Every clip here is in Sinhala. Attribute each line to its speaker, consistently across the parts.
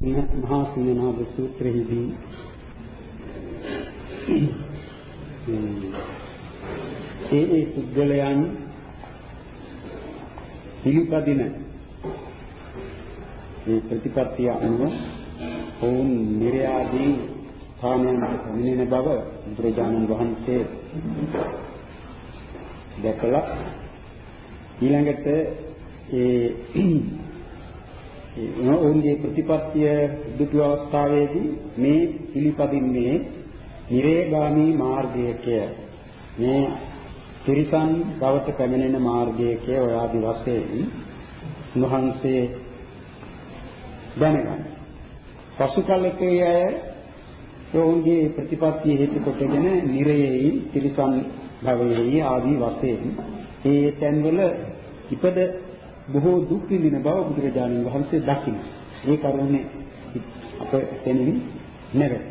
Speaker 1: මහා සිංහනාද සූත්‍රයේදී ඒ ඒ පුද්ගලයන් පිළිපදින මේ ප්‍රතිපත්තිය අනුව ඔවුන් නිර්යාදී ස්ථානයන්ට පැමිණෙන බව බුදුරජාණන් වහන්සේ දැකලා ඊළඟට ඒ ඔවුන්ගේ ප්‍රතිපත්තිය දුටු අවස්ථාවේදී මේ පිළිපදින්නේ නිරේගාමී මාර්ගයකය මේ තිරිසන් බවට පැමිණෙන මාර්ගයකය ඔය ආදි වශයෙන් උන්වහන්සේ දැනගන්න. පසු කලකයේ අය ඔවුන්ගේ ප්‍රතිපත්තිය හේතු කොටගෙන නිරයෙහි තිරිසන් භවයෙහි ආදි වශයෙන් ඒ තැන්වල ඉපද බොහෝ දුක් විඳින බව බුදුරජාණන් වහන්සේ දකින්න. ඒ කරුණේ අප තෙනින් නැවත.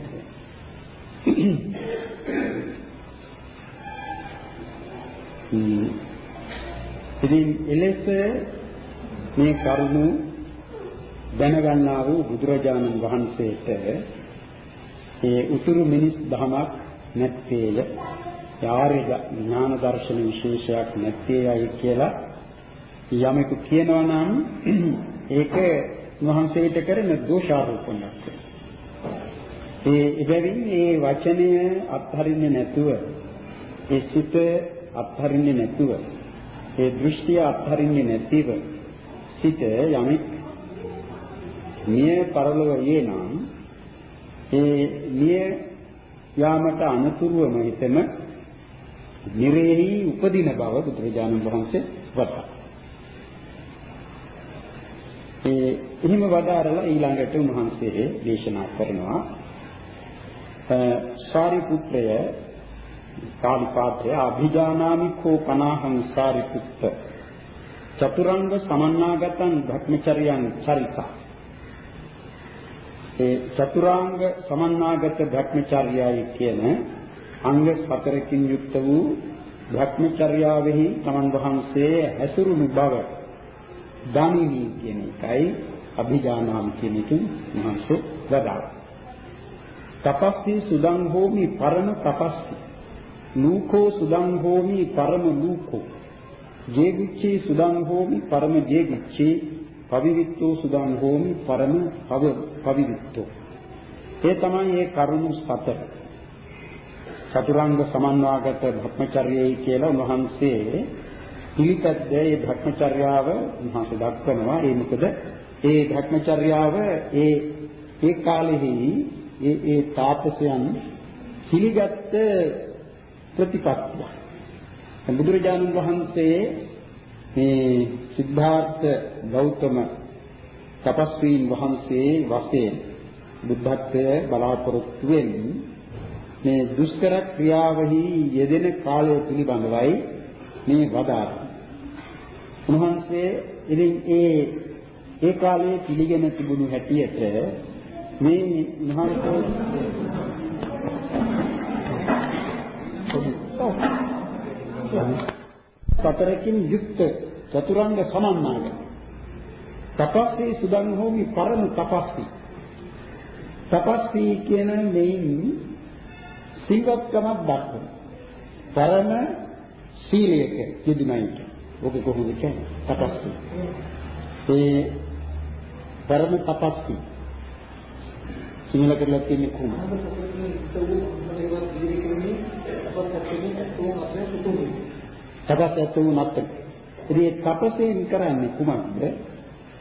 Speaker 1: ඉතින් එලෙස මේ කරුණ දැනගන්නා වූ බුදුරජාණන් වහන්සේට ඒ උතුරු මිනිස් දහමක් නැත්තේය. ආර්ය ඥාන දර්ශන විශේෂයක් නැත්තේයයි කියලා යමෙකු කියනවා නම් ඒක වහන්සේට කරන දෝෂාරෝපණයක්. ඒ ඉබැවින් මේ වචනය අත්හරින්නේ නැතුව ඒ සිත අත්හරින්නේ නැතුව ඒ දෘෂ්ටිය අත්හරින්නේ නැතිව සිත යමෙක් මිය පරලොවේ නම් ඒ මිය යාමට අනුතුරුවම හිතම නිරේහි උපදින බව බුදුරජාණන් වහන්සේ වදා. ඒ එහෙම වදාරලා ඊළඟට උන්වහන්සේ දේශනා කරනවා. සාරිපුත්‍රය කාලිපාත්‍රය අභිජානාමි කෝ පනාහං සාරිපුත්ත. චතුරංග සමන්නාගතං භක්මචර්යං චරිතා. ඒ චතුරාංග සමන්නාගත භක්මචර්යයි කියන අංග හතරකින් යුක්ත වූ භක්මචර්යාවෙහි තමන් වහන්සේ හැසිරුණු බව දනිමි කියන එකයි අභිජානාම කියන එකෙන් මහන්සේ වදාළා. තපස්සි සුදං හෝමි පරම තපස්සි. ලූකෝ සුදං හෝමි පරම ලූකෝ. ජේවිච්චි සුදං හෝමි පරම ජේවිච්චි. පවිවිත්තෝ සුදං හෝමි පරම පව පවිවිත්තෝ. ඒ තමයි මේ කරුණු සතර. චතුරාංග සමන්වාගත භ්‍රමචර්යයි කියලා උන්වහන්සේ පිළිපැද්ද ඒ භ්‍රමචර්යාව උන්වහන්සේ දක්වනවා. ඒ මොකද ඒ භ්‍රමචර්යාව ඒ ඒ කාලෙහි ඒ ඒ තාපසයන් පිළිගත් ප්‍රතිපත්තිය. බුදුරජාණන් වහන්සේ මේ සිද්ධාර්ථ ගෞතම තපස්වීන් වහන්සේ වශයෙන් බුද්ධත්වයේ බලාපොරොත්තු වෙමින් මේ දුෂ්කර ක්‍රියාවෙහි යෙදෙන කාලය පිළිබඳවයි මේ වදාරන්නේ. උන්වහන්සේ ඉතින් ඒ ඒ කාලයේ පිළිගෙන තිබුණු හැටියට මේ මහන්සේ සතරකින් යුක්ත චතුරංග සමන්නාගත තපස්සී සුදං හෝමි පරම තපස්සී. තපස්සී කියන මෙයින් සීවත්කමක් දක්වන පරම සීලයක යෙදුණයි ඔබ කොහොමද කියන්නේ තපස්සී ඒ පරම තපස්සී සිංහල කරලා තියෙන්නේ කොහොමද තපස්සත් වුණත් ඉතින් තපසෙන් කරන්නේ කුමක්ද?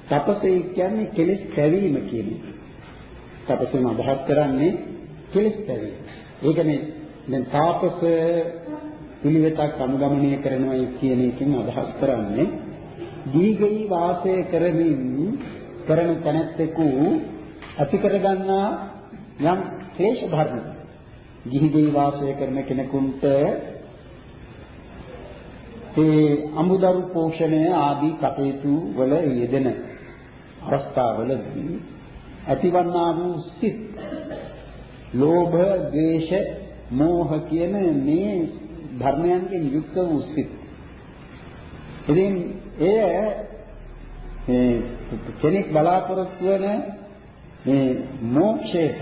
Speaker 1: තපසේ කියන්නේ කෙලෙස් පැවීම කියන එක. තපසෙන් අදහස් කරන්නේ කෙලෙස් පැවීම. ඒකනේ දැන් තාපස පිළිවෙතක් අනුගමනය කරනවා කියන එකෙන් අදහස් කරන්නේ දීගයි වාසය කරමින් කරන තැනැත්තෙකු ඇති කරගන්නා යම් ක්ලේශ ධර්ම. ගිහිගෙයි වාසය කරන කෙනෙකුට ඒ අමුදරු පෝෂණය ආදී කටයුතු වල යෙදෙන අවස්ථාවලදී ඇතිවන්නා වූ සිත් ලෝභ, ද්වේෂ, මෝහ කියන මේ ධර්මයන්ගෙන් යුක්ත වූ සිත්. ඉතින් එය කෙනෙක් බලාපොරොත්තු වන මේ මෝක්ෂයට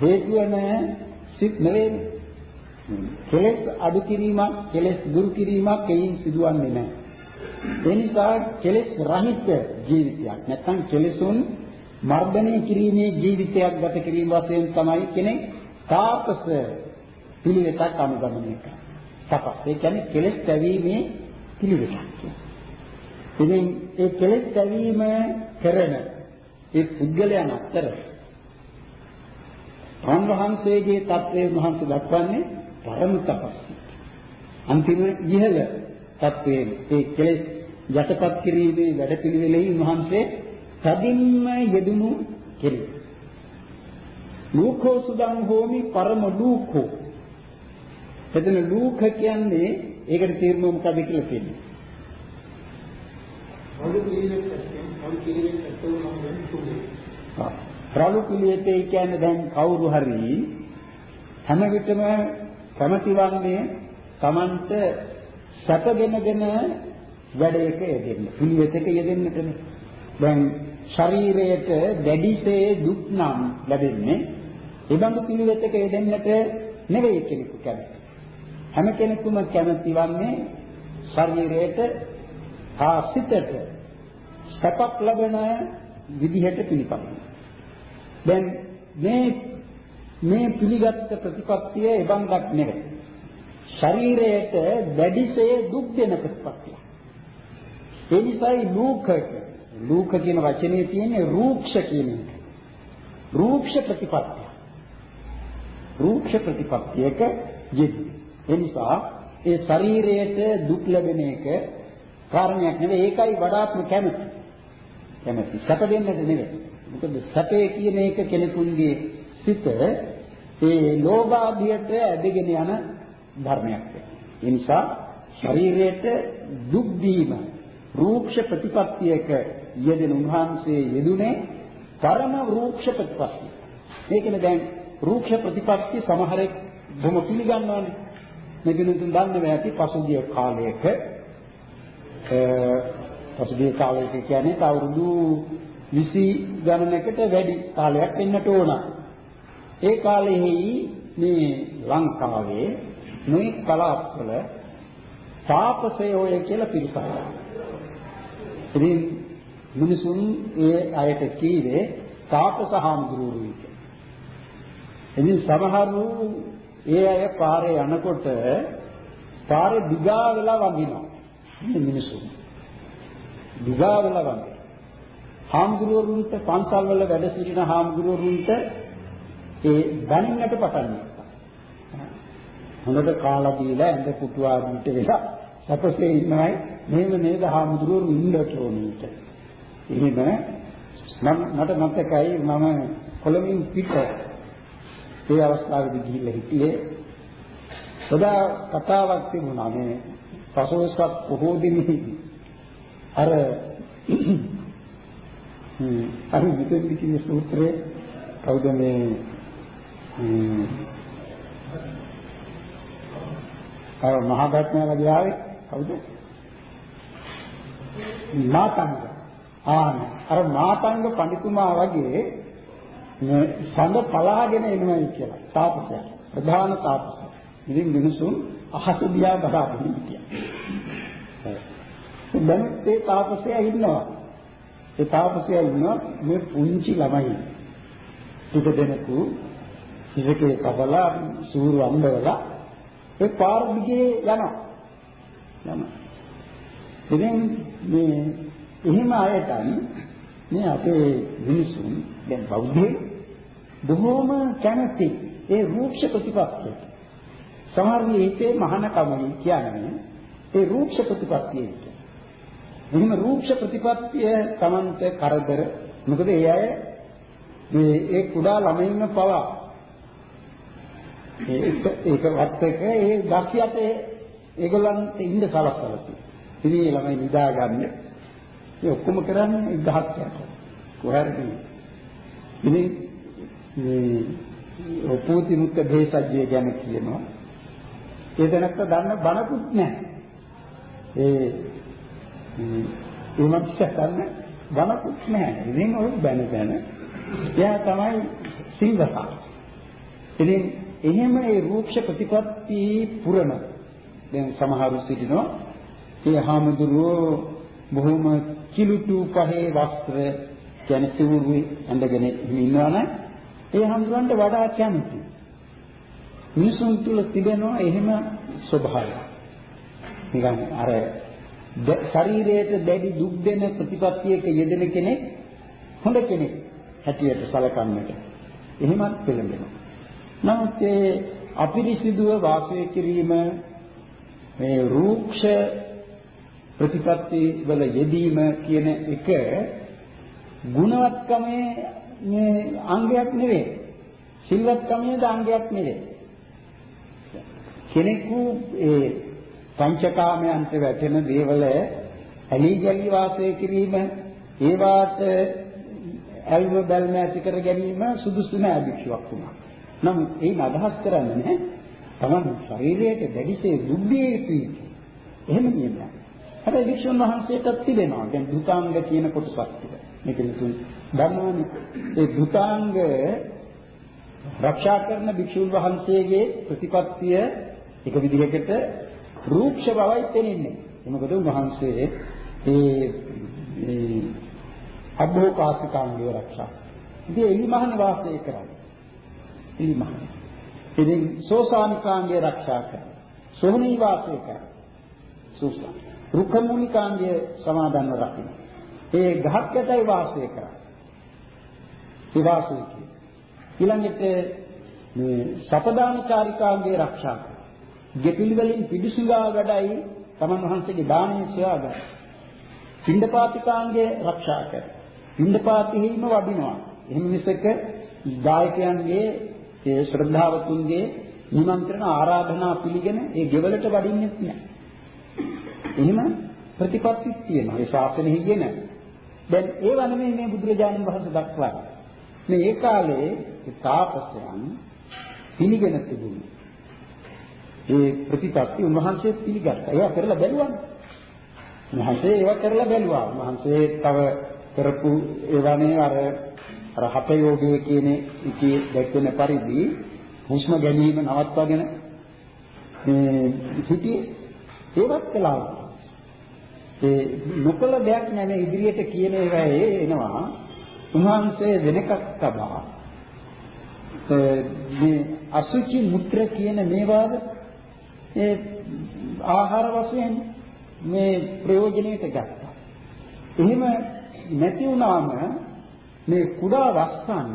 Speaker 1: හේතු වෙන සිත් නෙවෙයි. කෙලෙස් අඩු කිරීමක්, කෙලෙස් දුරු කිරීමක් එයින් සිදුවන්නේ නැහැ. ඒ නිසා කෙලෙස් රහිත ජීවිතයක් නැත්නම් කෙලෙසුන් මර්ධනය කිරීමේ ජීවිතයක් ගත කිරීම වශයෙන් තමයි කෙනෙක් තාපස පිළිවෙතක් අනුගමනය කරන්නේ. තපස්. ඒ කියන්නේ කෙලෙස් දැවීමේ පිළිවෙතක්. ඉතින් ඒ කෙලෙස් දැවීම කරන ඒ පුද්ගලයන් අතර රන්වහන්සේගේ தත්වයේ මහන්සි දක්වන්නේ පරම තපස්. අන්තිම ඉහළ தත්වයේ ඒ කෙලෙස් යටපත් කිරීමේ වැඩපිළිවෙලෙහි මහන්සේ තදින්ම යෙදුණු කෙනෙක්. ලෝකෝ සුදං හෝමි පරම ලෝකෝ. එතන ලෝක කියන්නේ ඒකට තීරණ මොකද කියලා කියන්නේ. රළු පිළිවෙතේ කියන්නේ දැන් කවුරු හරි හැම විටම කැමති වන්නේ Tamanට සැපගෙනගෙන වැඩයක යෙදෙන්න. පිළිවෙතක යෙදෙන්නටනේ. දැන් ශරීරයට දැඩිසේ දුක් නම් ලැබෙන්නේ ඒ බඳු පිළිවෙතක යෙදෙන්නට නෙවෙයි කෙනෙකු කැමති. හැම කෙනෙකුම කැමති වන්නේ ශරීරයට හා සිතට සැපක් ලැබෙන විදිහට පිළිපදින. දැන් මේ මේ පිළිගත් ප්‍රතිපත්තිය එබන්දක් නෙවෙයි. ශරීරයට දැඩිසේ දුක් දෙන ප්‍රතිපත්තිය. ඒ නිසායි ලූකක ලූක කියන වචනේ තියෙන්නේ රූක්ෂ කියන එක. රූක්ෂ ප්‍රතිපත්තිය. රූක්ෂ ප්‍රතිපත්තියක යෙදී. ඒ නිසා ඒ ශරීරයට දුක් ලැබෙන එක කාරණයක් නෙවෙයි ඒකයි වඩාත්ම කැමති. කැමති. සැප දෙන්නට නෙවෙයි. මොකද සැපේ කියන එක කෙනෙකුගේ සිත ඒ ලෝභාභියට ඇදගෙන යන ධර්මයක්. ඒ නිසා ශරීරයට දුක් දීම රූක්ෂ ප්‍රතිපත්තියක යෙදෙන උන්වහන්සේ යෙදුනේ පරම රූක්ෂ ප්‍රතිපත්තිය. මේකනේ දැන් රූක්ෂ ප්‍රතිපත්තිය සමහරෙක් බොහොම පිළිගන්නවානේ. මෙදිනුතුන් දන්නව ඇති පසුගිය කාලයක පසුගිය කාලයක කියන්නේ අවුරුදු 20 ගණනකට වැඩි කාලයක් වෙන්නට ඕන. ඒ කාලෙහි මේ ලංකාවේ මේ කලාපවල තාපසයෝය කියලා පිරිසක්. ඉතින් මිනිසුන් ඒ අයට කීවේ තාපස හාමුදුරුවෝ කියලා. ඉතින් සමහරු ඒ අය පාරේ යනකොට පාරේ දිගා වෙලා වඳිනවා. මිනිසුන්. දිගා වෙලා වඳිනවා. හාමුදුරුවරුන්ට පන්සල් වල වැඩ සිටින හාමුදුරුවරුන්ට ඒ දැනෙන්නට පටන් ගත්තා. හොඳට කාලා බීලා ඇඳ පුටු ආදිට වෙලා සපසේ ඉන්නයි මෙහෙම නේද හාමුදුරුවරු ඉන්නට ඕනේ. එහෙම මම මට මතකයි මම කොළඹින් පිට ඒ අවස්ථාවේදී ගිහිල්ලා හිටියේ. සදා කතාවක් තිබුණා මේ පසෝසක් බොහෝ දිනෙදී අර අර විතෙන්දි කියන සූත්‍රයේ කවුද මේ අර මහා ප්‍රඥාවදී ආවේ? කවුද? මාතංග. ආන. අර මාතංග පඬිතුමා වගේ සඳ පලාගෙන එනවායි කියලා. තාපසය. ප්‍රධාන තාපසය. ඉතින් මිනිසුන් අහස දිහා බලාගෙන හිටියා. දැන් ඒ තාපසයා ඉන්නවා. ඒ තාපසයා ඉන්නවා මේ පුංචි ළමයි. ටික දෙනෙකු ඉසකේ කබලා සූරු අම්බවලා ඒ පාර දිගේ යනවා. යනවා. ඉතින් මේ එහෙම අයටන් මේ අපේ මිනිසුන් දැන් බෞද්ධයෝ බොහෝම කැමැති ඒ රූක්ෂ ප්‍රතිපත්තියට. සමහර විටේ මහාන කමයි කියන්නේ ඒ රූක්ෂ ප්‍රතිපත්තියට. මෙහිම රූක්ෂ ප්‍රතිපත්තිය Tamante කරදර මොකද ඒ අය මේ ඒ කුඩා ළමයින්ව පවා ඒක ඒක වත්තක ඒ ගස් යටේ ඒගොල්ලන්ට ඉන්න සලස්සලා තියෙනවා. ඉතින් ඒ ළමයි නිදා ගන්න ඒ ඔක්කොම කරන්නේ ගහක් යට. කොහරද? ඉතින් මේ ඔපෝති මුත්ත භේසජ්ජය ගැන කියනවා. ඒ දැනක්ක දන්න බණකුත් නැහැ. ඒ ඒ මනුෂ්‍ය කරන බණකුත් නැහැ. ඉතින් ඔය බැන බැන එයා තමයි සිල්වතා. ඉතින් එහෙම ඒ රූක්ෂ ප්‍රතිපත්ති පුරන දැන් සමහරු සිටිනවා ඒ හාමුදුරුවෝ බොහොම කිලුටු පහේ වස්ත්‍ර කියන්නේ සිවුරු ඇඳගෙන ඉන්නවනම් ඒ හාමුදුරන්ට වඩා කැමති. මිනිසුන් තුල තිබෙනවා එහෙම ස්වභාවය. නිකන් අර ශරීරයට දැඩි දුක් දෙන ප්‍රතිපත්තියක යෙදෙන කෙනෙක් හොඳ කෙනෙක් හැටියට සැලකන්නට. එහෙමත් පෙළඹෙනවා. නමුත් ඒ අපිරිසිදුව වාසය කිරීම මේ රූක්ෂ ප්‍රතිපත්ති වල යෙදීම කියන එක ගුණවත්කමේ මේ අංගයක් නෙවෙයි. සිල්වත්කමේ අංගයක් නෙවෙයි. කෙනෙකු ඒ පංචකාමයන්ට වැටෙන දේවල ඇලී ගලී වාසය කිරීම ඒවාට ඇල්ම බැල්ම ඇති කර ගැනීම සුදුසු නෑ භික්ෂුවක් වුණා. නමුත් ඒන අදහස් කරන්නේ නැහැ. තමන් ශරීරයට දැඩිසේ දුක් දිය යුතුයි. එහෙම නියමයි. හැබැයි වික්ෂුන් වහන්සේටත් තිබෙනවා. දැන් දුතාංග කියන කොටසක් තිබෙනවා. මේක නිකුත් ධර්මවනේ ඒ දුතාංග රක්ෂා කරන භික්ෂුන් වහන්සේගේ ප්‍රතිපත්තිය එක විදිහකට රූක්ෂ බවයි තේන්නේ. මොකද උන්වහන්සේ ඒ ඒ අභෝකාසිකාංගය රක්ෂා. ඉතින් එලිමහන වාසය කරන්නේ. එලිමහන. ඉතින් සෝසානිකාංගය රක්ෂා කරනවා. සෝහනී වාසය කරනවා. සෝසාන. රුක්කමූලිකාංගය සමාදන්ව රකින්න. ඒ ගහක් යටයි වාසය කරන්නේ. ඒ වාසය කියන්නේ. ඊළඟට මේ සපදානචාරිකාංගය ආරක්ෂා කරනවා. ගෙපිලි වලින් පිඩුසිඟා වැඩයි තමන් වහන්සේගේ දානය සොයා ගන්න. පින්ඩපාතිකාංගය ආරක්ෂා කරනවා. පින්ඩපාතෙහිම වඩිනවා. එහෙම මිසක ගායකයන්ගේ ඒ ශ්‍රද්ධාවතුන්ගේ නිමන්ත්‍රණ ආරාධනා පිළිගෙන ඒ ගෙවලට වඩින්නේ නැහැ. එහෙම ප්‍රතිපත්තික් තියෙනවා. ඒ ශාසනයෙහි කියන. දැන් ඒ වනමේ මේ බුදුරජාණන් වහන්සේ දක්වන්නේ. මේ ඒ කාලේ තාපසයන් පිළිගෙන තිබුණේ. ඒ ප්‍රතිපත්ති උන්වහන්සේ පිළිගත්තා. ඒවා කරලා බැලුවා. උන්වහන්සේ ඒවා කරලා බැලුවා. උන්වහන්සේ තව කරපු ඒවානේ අර අර හත යෝගයේ කියන ඉති දැක්වෙන පරිදි හුස්ම ගැනීම නවත්වාගෙන මේ හිටියේ ඒවත් කළා. ඒ නොකල දෙයක් නැමෙ ඉදිරියට කියන ඒවා එනවා. උන්වහන්සේ වෙනකක් තබා මේ අසුචි මුත්‍ර කියන මේවාද ඒ ආහාර වශයෙන් මේ ප්‍රයෝජනෙට ගත්තා. එහෙම නැති වුණාම මේ කුඩා වස්සන්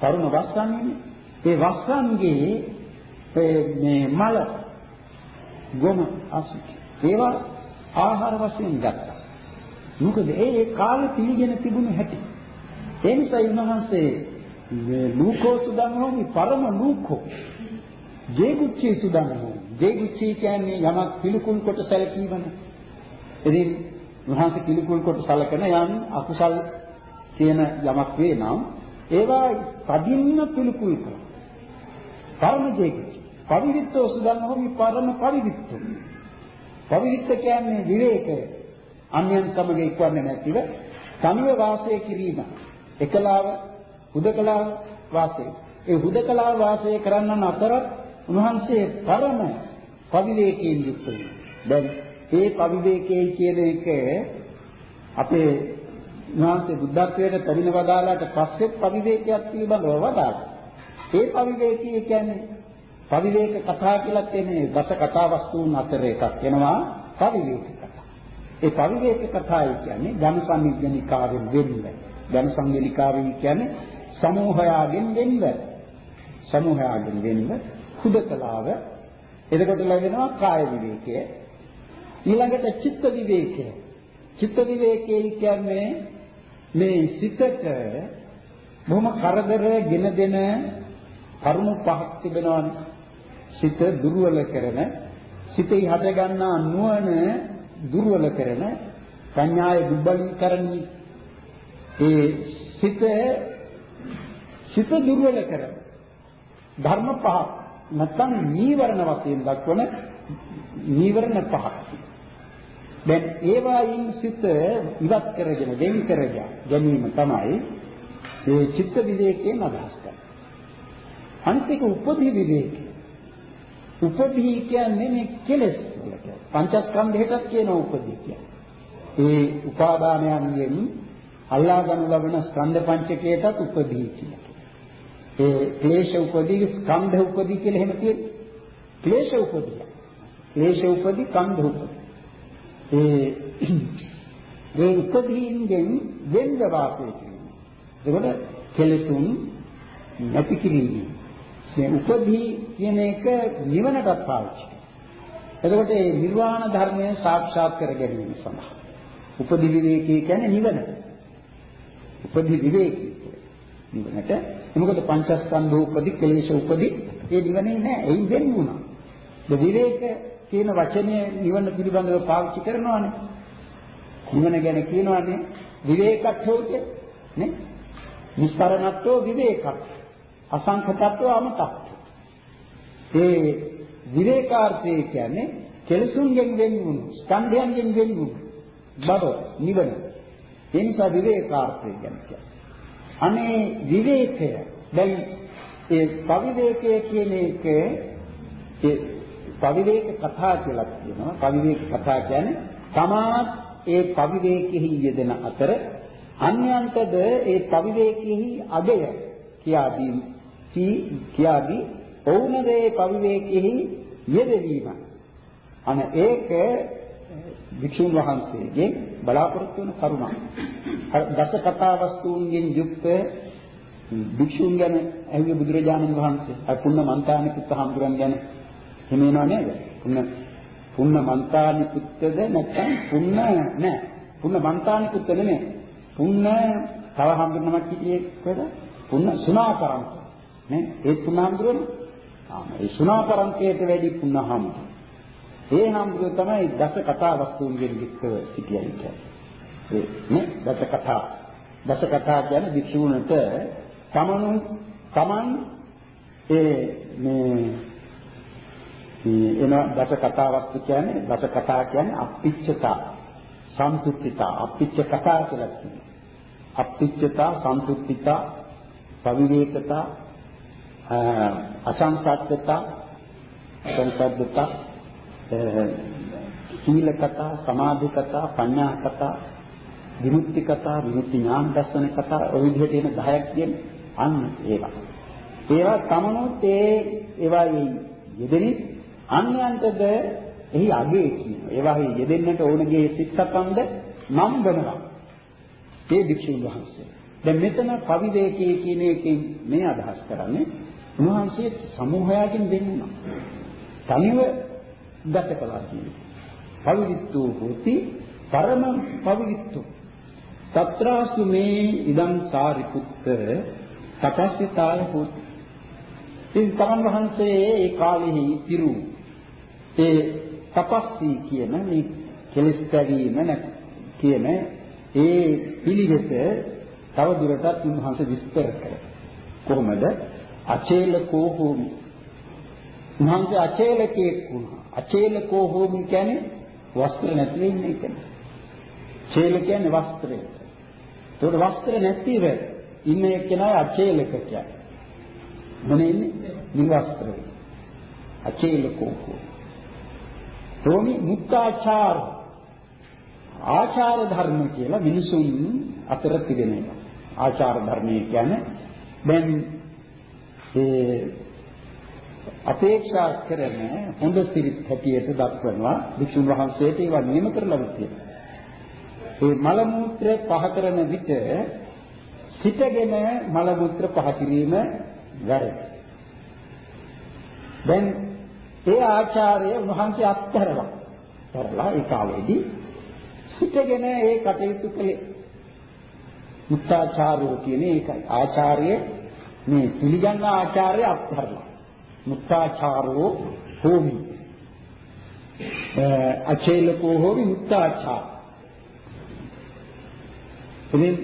Speaker 1: තරුණ වස්සන්නේ ඒ වස්සන්ගේ මේ මල ගොම අසු ඒවා ආහාර වශයෙන් ගත්තා. මොකද ඒ කාලේ පිළිගෙන තිබුණු හැටි. ඒ නිසා ඉමහන්සේ මේ ලූකෝ සුදන්හෝමි පරම ලූකෝ ජේගුච්චි සුදන්හෝමි ජේගුච්චි කියන්නේ යමක් පිළිකුල් කොට සැලකීමනේ. ඉතින් මහන්සේ පිළිකුල් කොට සැලකන යම් අකුසල් කියන යමක් වේ නම් ඒවා තදින්ම පිළිකුල් කරන. පරම ජේගුච්චි. පවිවිත්තෝ සුදන්හෝමි පරම පවිවිත්තෝ. පවිවිත්ත කියන්නේ විවේකය. අන්‍යයන් සමග එක්වන්නේ නැතිව තනිව වාසය කිරීම. එකලාව හුදකලාව වාසය. ඒ හුදකලාව වාසය කරන්නන් අතරත් උන්වහන්සේ පරම පවිවේකයෙන් යුක්ත වෙනවා. දැන් මේ පවිවේකයේ කියන එක අපේ උන්වහන්සේ බුද්ධත්වයට පැමිණ වදාලාට පස්සෙත් පවිවේකයක් පිළිබඳව වදාළා. ඒ පවිවේකී කියන්නේ පවිවේක කතා කියලා කියන්නේ දස කතා වස්තුන් අතර එකක් වෙනවා පවිවේක කතා. ඒ පවිවේක කතායි කියන්නේ ධන සම්මිජ්ජනිකාවෙන් වෙන්නේ. ධන සංවේලිකාවයි කියන්නේ සමූහයාගෙන් වෙන්ව. සමූහයාගෙන් වෙන්ව හුදකලාව එතකොට ලැබෙනවා කාය විවේකය. ඊළඟට චිත්ත විවේකය. චිත්ත විවේකය කියන්නේ මේ සිතට බොහොම කරදර ගෙන දෙන කරුණු පහක් තිබෙනවානේ සිත දුර්වල කරන සිතේ හට ගන්නා නුවණ දුර්වල කරන සංඥාය දුබලීකරණී ඒ සිත සිත දුර්වල කරන ධර්ම පහක් නැත්නම් නීවරණ වශයෙන් දක්වන නීවරණ පහක්. දැන් ඒවායින් සිත ඉවත් කරගෙන වෙන් කරගෙන ගැනීම තමයි ඒ චිත්ත විවේකයෙන් අදහස් කරනවා. අනිත් එක උපදී විවේකය. උපදී කියන්නේ මේ කෙලෙස් වලට. පංචස්කන්ධයටත් කියන උපදී කියන්නේ. ඒ උපාදානයන්ගෙන් අල්ලා ගනු ලබන ස්කන්ධ පංචකයටත් උපදී කියනවා. ඒ ක්ලේශ උපදී ස්කන්ධ උපදී කියලා එහෙම තියෙන්නේ. ක්ලේශ උපදී. ක්ලේශ උපදී ස්කන්ධ උපදී. ඒ මේ උපදීන්ගෙන් වෙන්ව වාසය කිරීම. එතකොට කෙලෙසුන් නැති කිරීම. මේ උපදී කියන එක නිවනටත් පාවිච්චි එතකොට මේ නිර්වාණ ධර්මය සාක්ෂාත් කර ගැනීම සඳහා උපදී විවේකී කියන්නේ නිවන. උපදී විවේකී නිවනට මොකද පංචස්කන්ධ උපදී කෙලෙස් උපදී ඒ නිවනේ නෑ එයින් වෙන් වුණා. ඒ විවේක කියන වචනය නිවන පිළිබඳව පාවිච්චි කරනවානේ. නිවන ගැන කියනවානේ විවේකත්වෝ නේ? නිස්තරණත්වෝ විවේකත්. අසංඛතත්වෝ අමතක්. ඒ විවේකාර්ථය කියන්නේ කෙලසුන්ගෙන් වෙන් වුණු, ස්කන්ධයන්ගෙන් වෙන් වුණු බව නිවන. ඒ නිසා විවේකාර්ථය කියන්නේ. අනේ විවේකය දැන් ඒ පවිවේකය කියන එක ඒ පවිවේක කතා කියලා කියනවා. පවිවේක කතා කියන්නේ තමාත් ඒ පවිවේකෙහි යෙදෙන අතර අන්‍යයන්ටද ඒ පවිවේකෙහි අගය කියා දී කියා දී ඔවුනගේ පවිවේකෙහි යෙදවීම. අන ඒක වික්ෂුන් වහන්සේගේ බලාපොරොත්තු වෙන කරුණක්. දස කතා වස්තුන්ගෙන් යුක්ත වික්ෂුන් ගැන ඇහුවේ බුදුරජාණන් වහන්සේ. අර පුන්න මන්තානි පුත්ත හඳුරන් ගැන හිමිනව නේද? පුන්න පුන්න මන්තානි පුත්තද නැත්නම් පුන්න නෑ. පුන්න මන්තානි පුත්ත නෙමෙයි. පුන්න තව හඳුනනමක් හිටියේ කොහෙද? පුන්න සුණාකරන්ත. නේ? ඒ පුන්න හඳුරන්නේ. ආ මේ සුණාකරන්තයට වැඩි පුන්න හඳුරන්නේ. ඒ හාමුදුරුව තමයි දස කතා වස්තුන්ගෙන් යුක්තව සිටියයි කියන්නේ. ඒ නේ දස කතා. දස කතා කියන්නේ වික්ෂුණට තමනු තමන් ඒ මේ එන දස කතා වස්තු කියන්නේ දස කතා කියන්නේ අපිච්චතා සම්තුත්තිතා අපිච්ච කතා කියලා කියනවා. අපිච්චතා සම්තුත්තිතා පවිවේකතා අසංසද්දතා අසංසද්දතා සීල කතා, සමාධි කතා, පඤ්ඤා කතා, විමුක්ති කතා, විමුක්ති ඥාන දර්ශන කතා ඔය විදිහට එන 10ක් කියන්නේ අන්න ඒවා. ඒවා තමනොත් ඒ ඒවා යෙදෙනි අන්‍යයන්ටද එහි අගේ කියනවා. ඒවා යෙදෙන්නට ඕනගේ සිත්සපන්ද නම් වෙනවා. ඒ භික්ෂුන් වහන්සේ. දැන් මෙතන පවිවේකී කියන එකෙන් මේ අදහස් කරන්නේ උන්වහන්සේ සමූහයකින් දෙන්නා. තනිව ගත කළා කියන්නේ. පවිවිත්තු හොති පරම පවිවිත්තු. తත්‍රාසු මේ ඉදං සාරිපුත්ත තපස්සිතාය හොති. ඉතින් තමන් වහන්සේ ඒ කාලෙහි පිරු ඒ තපස්සි කියන මේ කෙලස් කැවීම කියන ඒ පිළිවෙත තව දුරටත් උන්වහන්සේ විස්තර කළා. කොහොමද? අචේලකෝ හෝමි. උන්වහන්සේ අචේලකෙක් වුණා. අචේලකෝ හෝමි කියන්නේ වස්ත්‍ර නැති වෙන්නේ ඒකනේ. චේල කියන්නේ වස්ත්‍රය. ඒකට වස්ත්‍ර නැතිව ඉන්න එක්කෙනා අචේලක කියන්නේ. මොනේ ඉන්නේ? නිවස්ත්‍රය. අචේලකෝ හෝ. රෝමි මුක්තාචාර ආචාර ධර්ම කියලා මිනිසුන් අතර තිබෙන එක. ආචාර ධර්මය කියන්නේ දැන් ඒ අපේක්ෂා කරන හොඳ සිරිත් හැටියට දක්වනවා වික්ෂුන් වහන්සේට ඒවා නියම කරලා තියෙනවා. ඒ මල මූත්‍ර පහ කරන විට සිටගෙන මල මූත්‍ර පහ කිරීම වැරදි. දැන් ඒ ආචාර්ය වහන්සේ අත්හැරලා කරලා ඒ කාලේදී සිටගෙන ඒ කටයුතු කළේ මුත්තාචාර්යෝ කියන එකයි. ආචාර්ය මේ පිළිගන්න ආචාර්ය අත්හැරලා මුත්තාචාරෝ හෝමි. අචේලකෝ හෝමි මුත්තාචාර. ඉතින්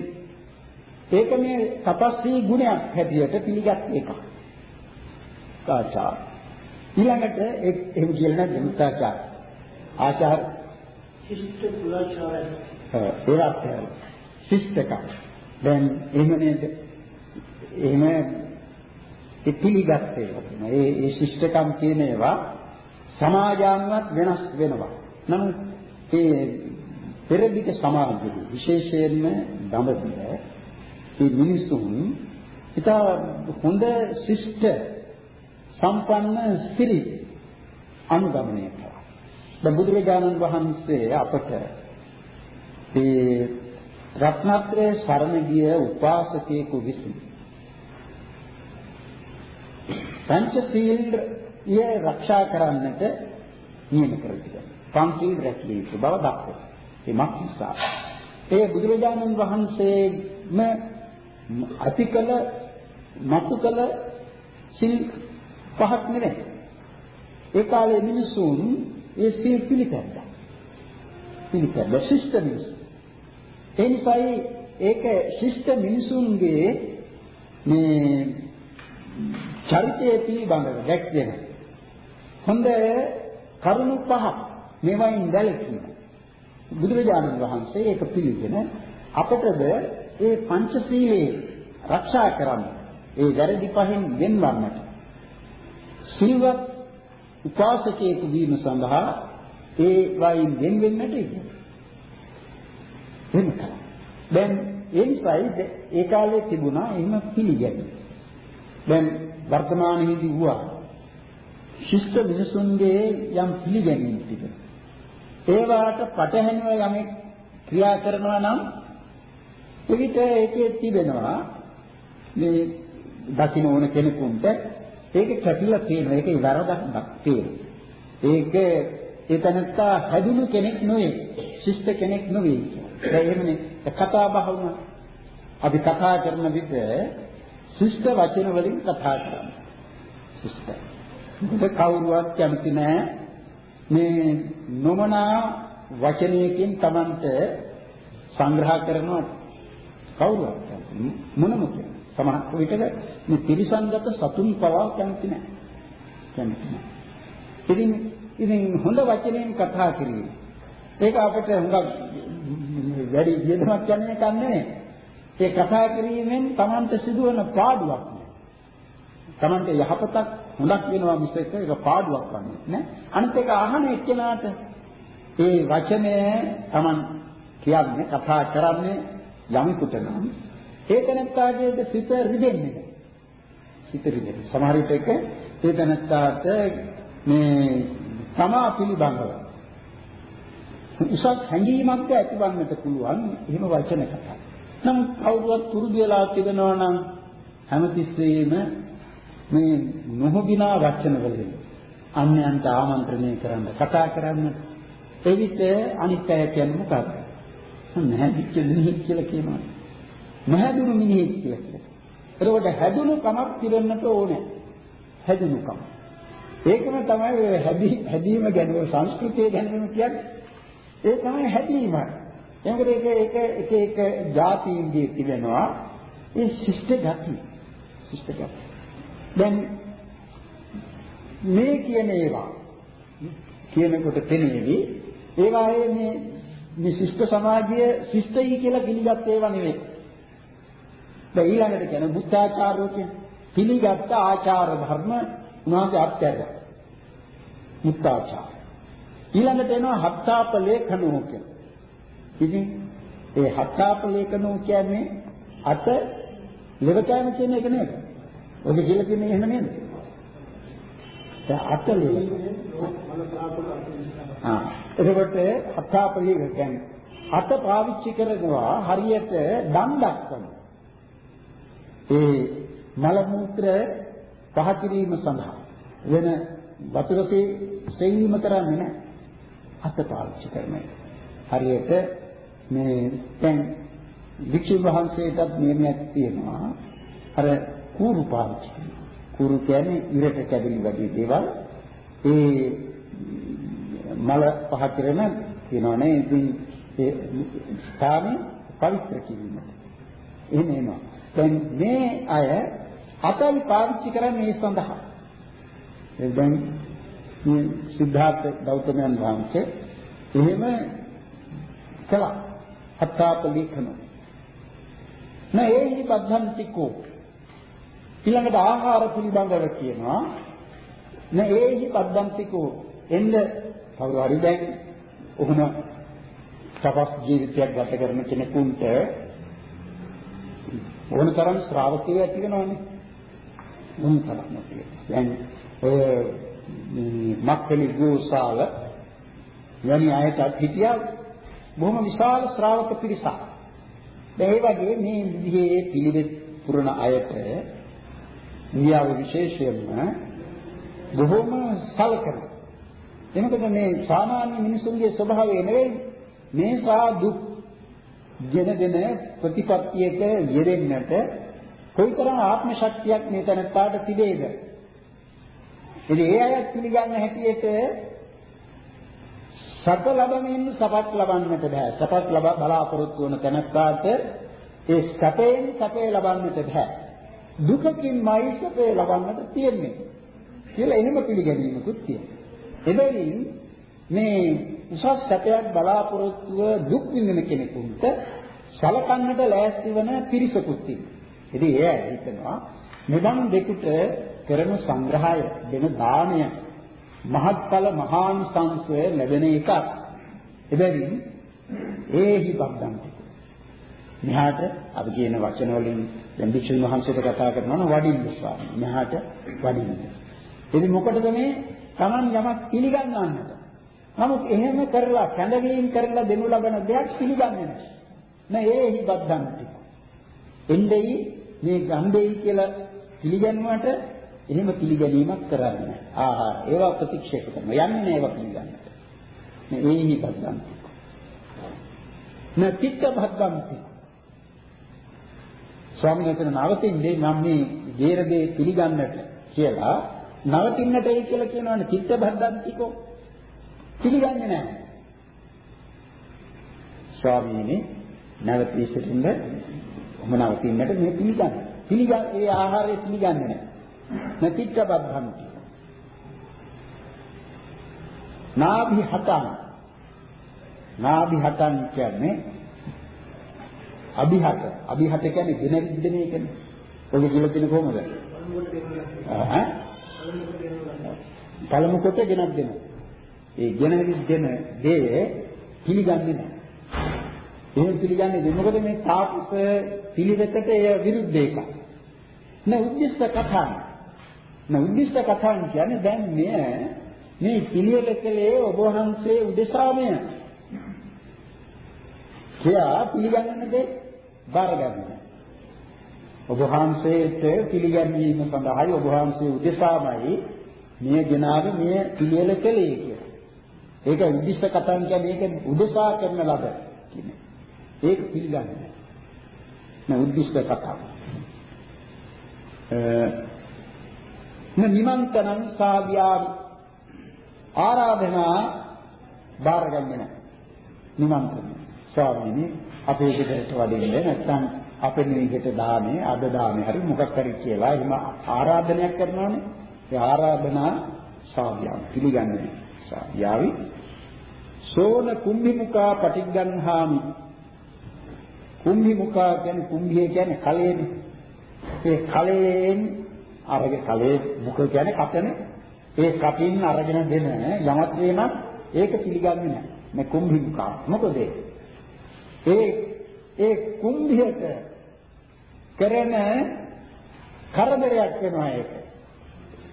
Speaker 1: ඒක මේ තපස්සී ගුණයක් හැටියට පිළිගත් එකක්. ආචාර ඊළඟට ඒ එහෙම කියලා නැද්ද මුත්තාචාර ආචාර ශිෂ්ට කුලාචාර ඒවත් ශිෂ්ටක දැන් එහෙම නේද එහෙම ඒ පිළිගත්තේ ඒ ඒ ශිෂ්ටකම් කියන ඒවා සමාජානුවත් වෙනස් වෙනවා. නමුත් ඒ පෙරදිග සමාජයේ විශේෂයෙන්ම දඹදිව මේ මිනිසුන් ඉතා හොඳ ශිෂ්ට සම්පන්න ස්ත්‍රී අනුගමනය කළා. දැන් බුදුරජාණන් වහන්සේ අපට මේ රත්නත්‍රයේ සරණ ගිය උපාසකයෙකු විසින් පංචශීලය ආරක්ෂා කරන්නට නියම කර තිබෙනවා. පංචශීල රැකිය යුතු බව දක්වනවා. ඒ මක්නිසා ඒ බුදුරජාණන් වහන්සේම අතිකල මතුකල සිල් පහක් නෙවෙයි. ඒ කාලේ මිනිසුන් ඒ සිල් පිළිපැද්දා. පිළිපැද්ද ශිෂ්ට මිනිසුන්. ඒ නිසායි ඒක ශිෂ්ට මිනිසුන්ගේ මේ චරිතය පිළිබඳව දැක්වෙන හොඳ කරුණු පහක් මේවායින් වැළකීම. බුදුරජාණන් වහන්සේ ඒක පිළිගෙන අපටද ඒ පංචශීලයේ ආරක්ෂා කරන්න ඒ වැරදි පහෙන් වෙන්වන්නට සිල්වත් උපාසකයෙකු වීම සඳහා ඒ වයින් වෙන් වෙන්නට ඉන්නේ. එහෙම කළා. දැන් ඒ නිසායි ඒ කාලේ තිබුණා එහෙම පිළිගැනීම. දැන් වර්තමානයේදී වුණා ශිෂ්ට මිනිසුන්ගේ යම් පිළිගැනීම් තිබෙනවා. ඒවාට පටහැනිව යමෙක් ක්‍රියා කරනවා නම් එවිට ඒකේ තිබෙනවා මේ දකින්න ඕන කෙනෙකුට ඒක කැපිලා තියෙනවා ඒකේ වරදක් තියෙනවා. ඒක ඒ තනත්තා හැදුණු කෙනෙක් නෙවෙයි ශිෂ්ට කෙනෙක් නෙවෙයි. ඒ එහෙමනේ කතා බහ වුණා. අපි කතා කරන විට ශිෂ්ට වචන වලින් කතා කරන්නේ. ශිෂ්ට. ඒක කවුරුවත් කැමති නැහැ. මේ නොමනා වචනයකින් Tamanට සංග්‍රහ කරනවා කවුරුවත් මොනම කෙනෙක්. සමහර විටක මේ තිරිසන්ගත සතුන් පවා කැමති නැහැ. කැමති නැහැ. ඉතින් ඉතින් හොඳ වචනයෙන් කතා කිරීම. ඒක අපිට හුඟක් වැඩි වියදමක් යන්නේ නැහැ. ඒ කතා කිරීමෙන් Tamante සිදුවන පාඩුවක් නෑ. Tamante යහපතක් හොඳක් වෙනවා මිසක ඒක පාඩුවක් වන්නේ නෑ. අනිත් එක අහන එක්කෙනාට ඒ වචනය Taman කියන්නේ කතා කරන්නේ යමෙකුට නම් ඒ තැනත්තාගේද සිත රිදෙන්නේ. සිත රිදෙන්නේ. සමහර විටක ඒ තැනත්තාට මේ තමා පිළිබඳව උසස් හැඟීමක් ඇතිවන්නට පුළුවන් එහෙම වචන කතා. නමුත් කවුරුවත් පුරුදු වෙලා තිබෙනවා නම් හැමතිස්සෙම මේ නොහොබිනා වචන වලින් අන්‍යයන්ට ආමන්ත්‍රණය කරන්න කතා කරන්න එවිට අනිත් අය කියන්නේ මොකක්ද? නැහැදිච්ච මිනිහෙක් කියලා කියනවා. නැහැදුණු මිනිහෙක් කියලා කියනවා. එතකොට හැදුණු කමක් පිරෙන්නට ඕනේ. හැදුණු කම. ඒකම තමයි හැදී හැදීම ගැන සංස්කෘතිය ගැන කියන්නේ. ඒ තමයි හැදීම. එතකොට ඒක ඒක එක එක જાතීන්ගේ තිබෙනවා ඒ ශිෂ්ට ගති. ශිෂ්ට ගති. දැන් මේ කියන ඒවා කියනකොට තේනේවි ඒවායේ මේ මේ ශිෂ්ට සමාජය ශිෂ්ටයි කියලා පිළිගත් ඒවා නෙවෙයි. දැන් ඊළඟට කියන බුද්ධාචාරය කියන්නේ පිළිගත් ආචාර ධර්ම උනාගේ අත්‍යවශ්‍ය. මුත්තාචාර. ඊළඟට එනවා හත්තාප ලේඛනෝ කියලා. ඉතින් ඒ හත්තාප ලේඛනෝ කියන්නේ අත ලෙවකෑම කියන එක නේද? ඔක කියලා කියන්නේ එහෙම නේද? දැන් අත ලෙවකෑම. ආ එතකොට හත්තාප ලේඛ කියන්නේ අත පාවිච්චි කරනවා හරියට දන් දක්වන. ඒ මල මූත්‍ර පහ කිරීම සඳහා වෙන වතුරේ සෙවීම කරන්නේ නැහැ. අත පාවිච්චි කරන්නේ. හරියට මේ දැන් වික්ෂු වහන්සේටත් නියමයක් තියෙනවා. අර කූරු පාවිච්චි කරනවා. කූරු කියන්නේ ඉරට කැඩිලි වගේ දේවල්. ඒ මල පහ කරන කියනවනේ ඉතින් ඒ ස්ථානේ පවිත්‍ර කිරීමට. එහෙම එනවා. දැන් මේ අය අතයි පාවිච්චි කරන්නේ මේ සඳහා. දැන් මේ සිද්ධාර්ථ ගෞතමයන් වහන්සේ එහෙම කළා. අත්තාප ලේඛන. නෑ ඒහි බද්ධන්තිකෝ. ඊළඟට ආහාර පිළිබඳව කියනවා නේහි පද්දන්තිකෝ එන්න කවුරු හරි දැන් ඔහොම සපස් ජීවිතයක් ගත කරන කෙනෙකුට ඕන තරම් ශ්‍රාවකයෝ ඇති වෙනවනේ. ඕන තරම් නැති. දැන් ඔය මක්කලි ගෝසාල යනි අයටත් හිටියා බොහොම විශාල ශ්‍රාවක පිරිසක්. ඒ වගේ මේ විදිහේ පිළිවෙත් පුරන අයට ඉන්දියාව විශේෂයෙන්ම බොහොම සලකන. එනකොට මේ සාමාන්‍ය මිනිසුන්ගේ ස්වභාවය නෙවෙයි මේ සා දුක් ගෙනදෙන ප්‍රතිපත්තියක යෙදෙන්නට කොයිතරම් ආත්ම ශක්තියක් මේ තැනට තිබේද? ඉතින් ඒ අය පිළිගන්න හැටියට සත ලැබමින් සපත් ලබන්නට බෑ. සපත් ලබ බලාපොරොත්තු වන තැනට ඒ සැපයෙන් සැපේ ලබන්නට බෑ. දුකකින්මයි සැපේ ලබන්නට තියෙන්නේ. කියලා එහෙම පිළිගැනීමකුත් තියෙනවා. එබැවින් මේ උසස් සැපයක් බලාපොරොත්තුව දුක් විඳින කෙනෙකුට සලකන්නට ලෑස්ති වෙන පිරිසකුත් තියෙනවා. ඉතින් එය හිතනවා මෙවන් දෙකට කරන සංග්‍රහය දෙන දාණය මහත්ඵල මහානිසංසය ලැබෙන එකක්. එබැවින් ඒහි බද්දන්ති. මෙහාට අපි කියන වචන වලින් දැන් භික්ෂුන් වහන්සේට කතා කරනවා නම් වඩින්න ස්වාමී. මෙහාට වඩින්න. ඉතින් මොකටද මේ Taman යමක් පිළිගන්නන්නට? නමුත් එහෙම කරලා කැඳවීම කරලා දෙනු ලබන දෙයක් පිළිගන්නේ නැහැ. නෑ ඒහි බද්දන්ති. එන්නේ මේ ගන්ධෙයි කියලා පිළිගන්නුවට එහෙම පිළිගැනීමක් කරන්නේ ආහාර. ඒවා ප්‍රතික්ෂේප කරනවා. යන්නේ නෑ ඒවා පිළිගන්නට. මේ ඒහි බද්දන්ති නතිත්ත බද්දන්ති ස්වාමීන් වහන්සේ නවතින්නේ මම මේ ගේරදේ පිළිගන්නට කියලා නවතින්නටයි කියලා කියනවනේ? චිත්ත බද්දන්තිකෝ පිළිගන්නේ නැහැ. ස්වාමීනි නැවතී සිටින්න ඔහම නවතින්නට මේ පිළිගන්න. පිළිගන්න ඒ ආහාරය පිළිගන්නේ නැහැ. නැතිච්ච බද්ධන්ති. නාභි හතං නාභි හතං කියන්නේ අභිහත අභිහත කියන්නේ ගෙන විද්දනේ කියන්නේ. ඔය කියලා තියෙන කොහමද? ඈ පළමු කොට ගෙනත් දෙනවා. ඒ ගෙනවිත් දෙන දේ පිළිගන්නේ නැහැ. එහෙම පිළිගන්නේ නැහැ. මොකද මේ තාපස පිළිවෙතට එය විරුද්ධ එකක්. න උද්දිෂ්ඨ කතාව. න උද්දිෂ්ඨ කතාව කියන්නේ දැන් මෙය මේ පිළිවෙලකලේ ඔබ වහන්සේ උදෙසාමය. කියා පිළිගන්න දෙයක් බාරගන්න. ඔබ වහන්සේට පිළිගැනීම සඳහායි ඔබ වහන්සේ උදෙසාමයි මේ ගෙනාව මේ පිළිවෙල කලේ කියලා. ඒක උද්දිෂ්ඨ කතාව කියන්නේ ඒක උදෙසා කරන ලද කියන්නේ. ඒක පිළිගන්නේ නැහැ. නෑ උද්දිෂ්ඨ කතාව. අ නිමන්තනං සාභ්‍යාවි ආරාධනා බාරගන්නේ නැහැ. නිමන්ත්‍රණ. ස්වාමීනි අපේ ගෙදරට වඩින්න නැත්නම් අපේ නිවිකට දානේ අද දානේ හරි මොකක් හරි කියලා එහෙම ආරාධනයක් කරනවානේ. ඒ ආරාධනා සාභ්‍යාවි පිළිගන්නේ නැහැ. යාවි සෝන කුම්භිමුඛා පටිග්ගන්හාමි කුම්භිමුඛා කියන්නේ කුම්භිය කියන්නේ කලයේනේ ඒ කලයෙන් අරගෙන කලයේ මුඛ කියන්නේ කටනේ ඒ කටින් අරගෙන දෙන යමත් වේමත් ඒක පිළිගන්නේ නැහැ. මේ කුම්භිමුඛා මොකද ඒ? ඒ කුම්භියට කරන කරදරයක් වෙනවා ඒක.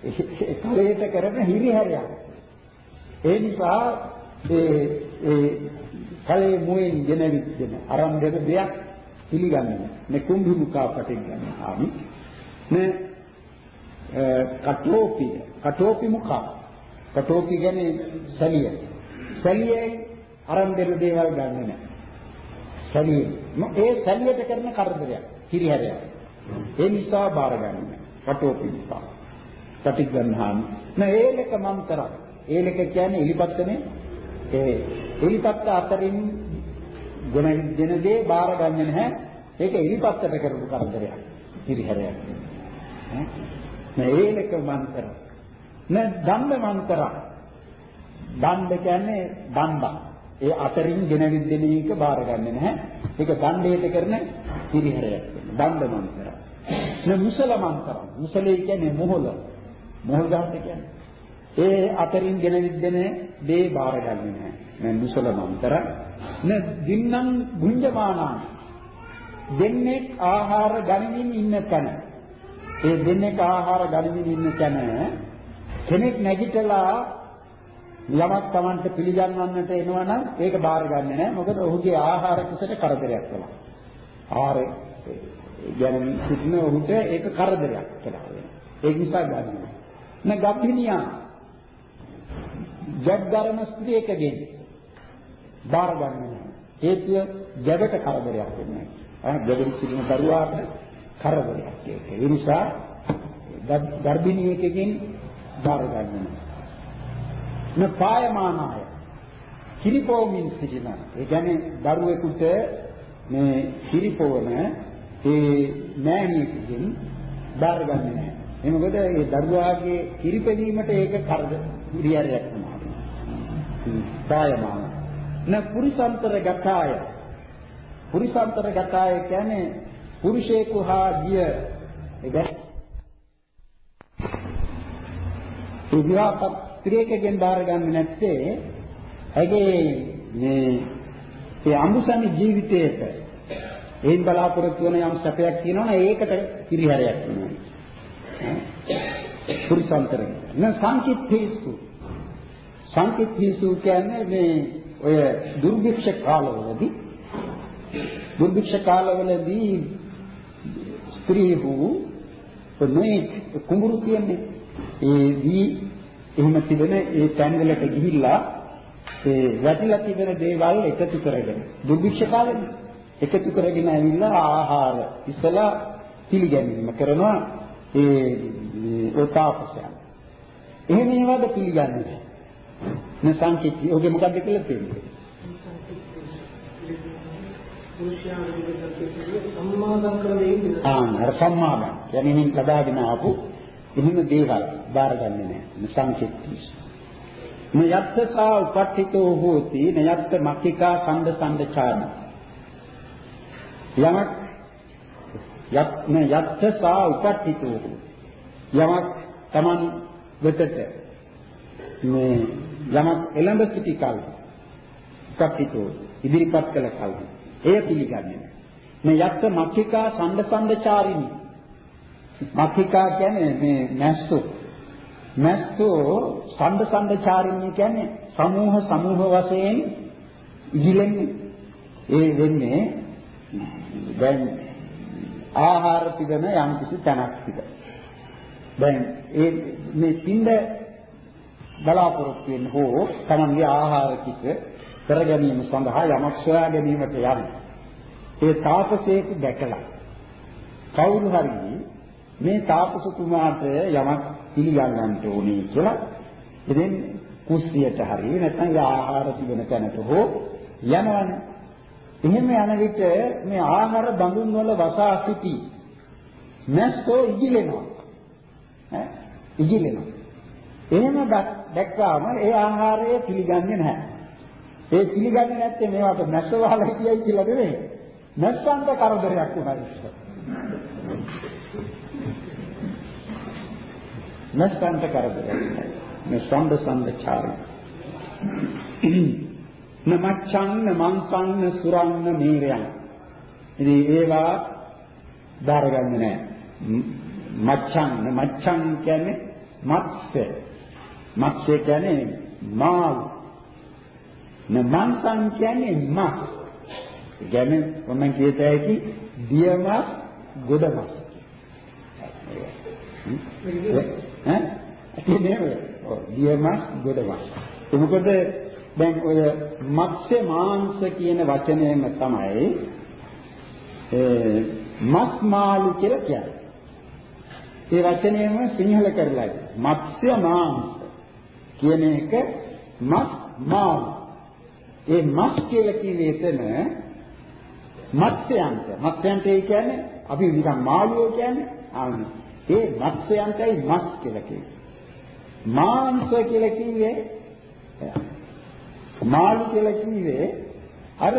Speaker 1: ඒ කලයට කරන හිරිහැරයක්. ඒ නිසා ඒ ඒ කලේ මුවෙන් ගෙනවිත් දෙන අරන් දෙන දෙයක් පිළිගන්නේ මේ කුම්භි මුඛාපටෙන් ගන්න ආමි මේ කටෝපි කටෝපි මුඛා කටෝපි කියන්නේ සලිය සලියේ අරන් දෙන දේවල් ගන්නෙ නැහැ සලිය ඒ සලියට කරන කරදරයක් කිරිහැරයක් ඒ නිසා බාර ගන්න කටෝපි මුඛා ප්‍රතිග්‍රහණාමි නෑ ඒලක මම කරන්නේ ඒලක කියන්නේ එලිපත්තනේ ඒ එලිපත්ත අතරින් ගුණ දෙන දේ බාර ගන්න නැහැ. ඒක එලිපත්තට කරපු කරදරයක්. හිරිහැරයක්. ඈ ඒලක මන්තර. නේ දණ්ඩ මන්තර. දණ්ඩ කියන්නේ දණ්ඩ. ඒ අතරින් ගෙන දෙන එක බාර ගන්න නැහැ. ඒක දණ්ඩයට කරන හිරිහැරයක්. දණ්ඩ මන්තර. න මුසලමන්තරම්. මුසලේ කියන්නේ මොහොල. මොහොල් ගහට කියන්නේ. ඒ අතරින් ගෙන විද්දෙන දේ බාරගන්නේ නැහැ. න මුසලමන්තරම්. න දින්නම් ගුංජමානා. දෙන්නේ ආහාර ගනිමින් ඉන්න තැන. ඒ දෙන්නේ ආහාර ගනිමින් ඉන්න තැන කෙනෙක් නැගිටලා යමක් Tamanට පිළිගන්වන්නට එනවා නම් ඒක බාරගන්නේ නැහැ. මොකද ඔහුගේ ආහාර කුසට කරදරයක් කළා. ආහාර ගැන සිටින ඔහුට ඒක කරදරයක් කියලා වෙනවා. ඒක නිසා ගන්නවා. න ගබ්බිනියා ජග්ගරම ස්ත්‍රියකගෙන් බාර ගන්නවා. හේතුව ජගට කරදරයක් වෙනවා. ආ ජගට සිටින දරුවාට කරදරයක් ඒක. ඒ නිසා ගර්භිනියකගෙන් බාර ගන්නවා. න පායමානාය කිරිපෝමින් සිටින. ඒ කියන්නේ දරුවෙකුට මේ කිරිපෝවන ඒ මෑණියෙකුගෙන් බාරගන්නේ නැහැ. ඒ මොකද ඒ දරුවාගේ කිරිපැදීමට ඒක කරද ඉරියරයක් තමයි. කායමාන. න පුරිසන්තර ගතාය. පුරිසන්තර ගතාය කියන්නේ පුරුෂයෙකු හා ගිය ඒක ඒ විවාහ ස්ත්‍රියකගෙන් බාරගන්නේ නැත්තේ ඇගේ මේ ඒ අමුසනි ජීවිතයේට එයින් බලාපොරොත්තු වෙන යම් සැපයක් තියෙනවා ඒකට කිරිහැරයක් වෙනවා. පුරිසන්තරය. න සංකිට්ඨේසු. සංකිට්ඨේසු කියන්නේ මේ ඔය දුර්භික්ෂ කාලවලදී දුර්භික්ෂ කාලවලදී ස්ත්‍රීහු මේ කුඹුරු කියන්නේ ඒ දී එහෙම තිබෙන ඒ තැන්වලට ගිහිල්ලා ඒ වැටිලා තිබෙන දේවල් එකතු කරගෙන දුර්භික්ෂ කාලෙදී එකතු කරගෙන ඇවිල්ලා ආහාර ඉස්සලා පිළිගැනීම කරනවා ඒ ඔතාපසයන්. එහෙම ඒවාද පිළිගන්නේ නැහැ. මේ සංකීර්ණ ඔගේ මොකද්ද කියලා තේරෙන්නේ. ආ අර සම්මාදම් කියන්නේ හින් ලබාගෙන ආපු එහෙම දේවල් බාරගන්නේ නැහැ. මේ සංකීර්ණ. නයත්තසා උපට්ඨිතෝ හෝති නයත්ත මක්ඛිකා සම්ද සම්දචාරණ යමක් යත් න යත්ත සා උපට්ඨිතෝ යමක් Taman වෙතට මේ යමක් එළඹ සිටි කල උපට්ඨිතෝ ඉදිරිපත් කළ කල එය පිළිගන්නේ මේ යත්ත මක්ඛිකා සම්ද සම්දචාරිනී මක්ඛිකා කියන්නේ මේ මැස්සෝ. මැස්සෝ සම්ද සම්දචාරිනී කියන්නේ සමූහ සමූහ වශයෙන් ඉහිලෙන්නේ. ඒ වෙන්නේ දැන් ආහාර පිළිගෙන යම් කිසි තැනක් තිබ. දැන් ඒ මේ පින්ඩ බලාපොරොත්තු වෙන හෝ තමන්ගේ ආහාර ටික කර ගැනීම සඳහා යමක් සොයා ගැනීමට යන ඒ තාපසයෙකු දැකලා කවුරු හරි මේ තාපසතුමාට යමක් පිළිගන්නන්න ඕනේ කියලා ඉතින් කුස්සියට හරි නැත්නම් ආහාර තිබෙන තැනට හෝ යනවනේ එහෙම යන විට මේ ආහාර බඳුන් වල වසා සිටි නැස්සෝ ඉගිලෙනවා. ඈ ඉගිලෙනවා. එහෙම දැක්කාම ඒ ආහාරය පිළිගන්නේ නැහැ. ඒ පිළිගන්නේ නැත්තේ මේවට නැස්ස වහලා හිටියයි කියලා නෙවෙයි. නැස්සන්ට කරදරයක් වුණා ඉස්සර. නැස්සන්ට කරදරයක්. මේ සම්බ සම්බචාරය. නමච්ඡන්න මංසන්න සුරන්න නීරයන්. ඉතින් ඒවා බාරගන්නේ නැහැ. මච්ඡන්න මච්ඡන් කියන්නේ මත්ස්‍ය. මත්ස්‍ය කියන්නේ මාළු. නමංසන් කියන්නේ මස්. කියන්නේ මොනනම් කියත හැකි දියමස් ගොඩමස්. ඈ? දියමස් ගොඩමස්. මොකද දැන් ඔය මත්ස්‍ය මාංශ කියන වචනයම තමයි මස් මාළු කියලා කියන්නේ. ඒ වචනයම සිංහල කරලා මත්ස්‍ය මාංශ කියන එක මස් මාළු. ඒ මස් කියලා කියන්නේ එතන මත්ස්‍යයන්ට මත්ස්‍යයන්ට ඒ කියන්නේ අපි නිකන් මාළුවෝ කියන්නේ ආන්න. ඒ මත්ස්‍යයන්ටයි මස් කියලා කියන්නේ. මාංශ කියලා කිව්වේ මාළු කියලා කිව්වේ අර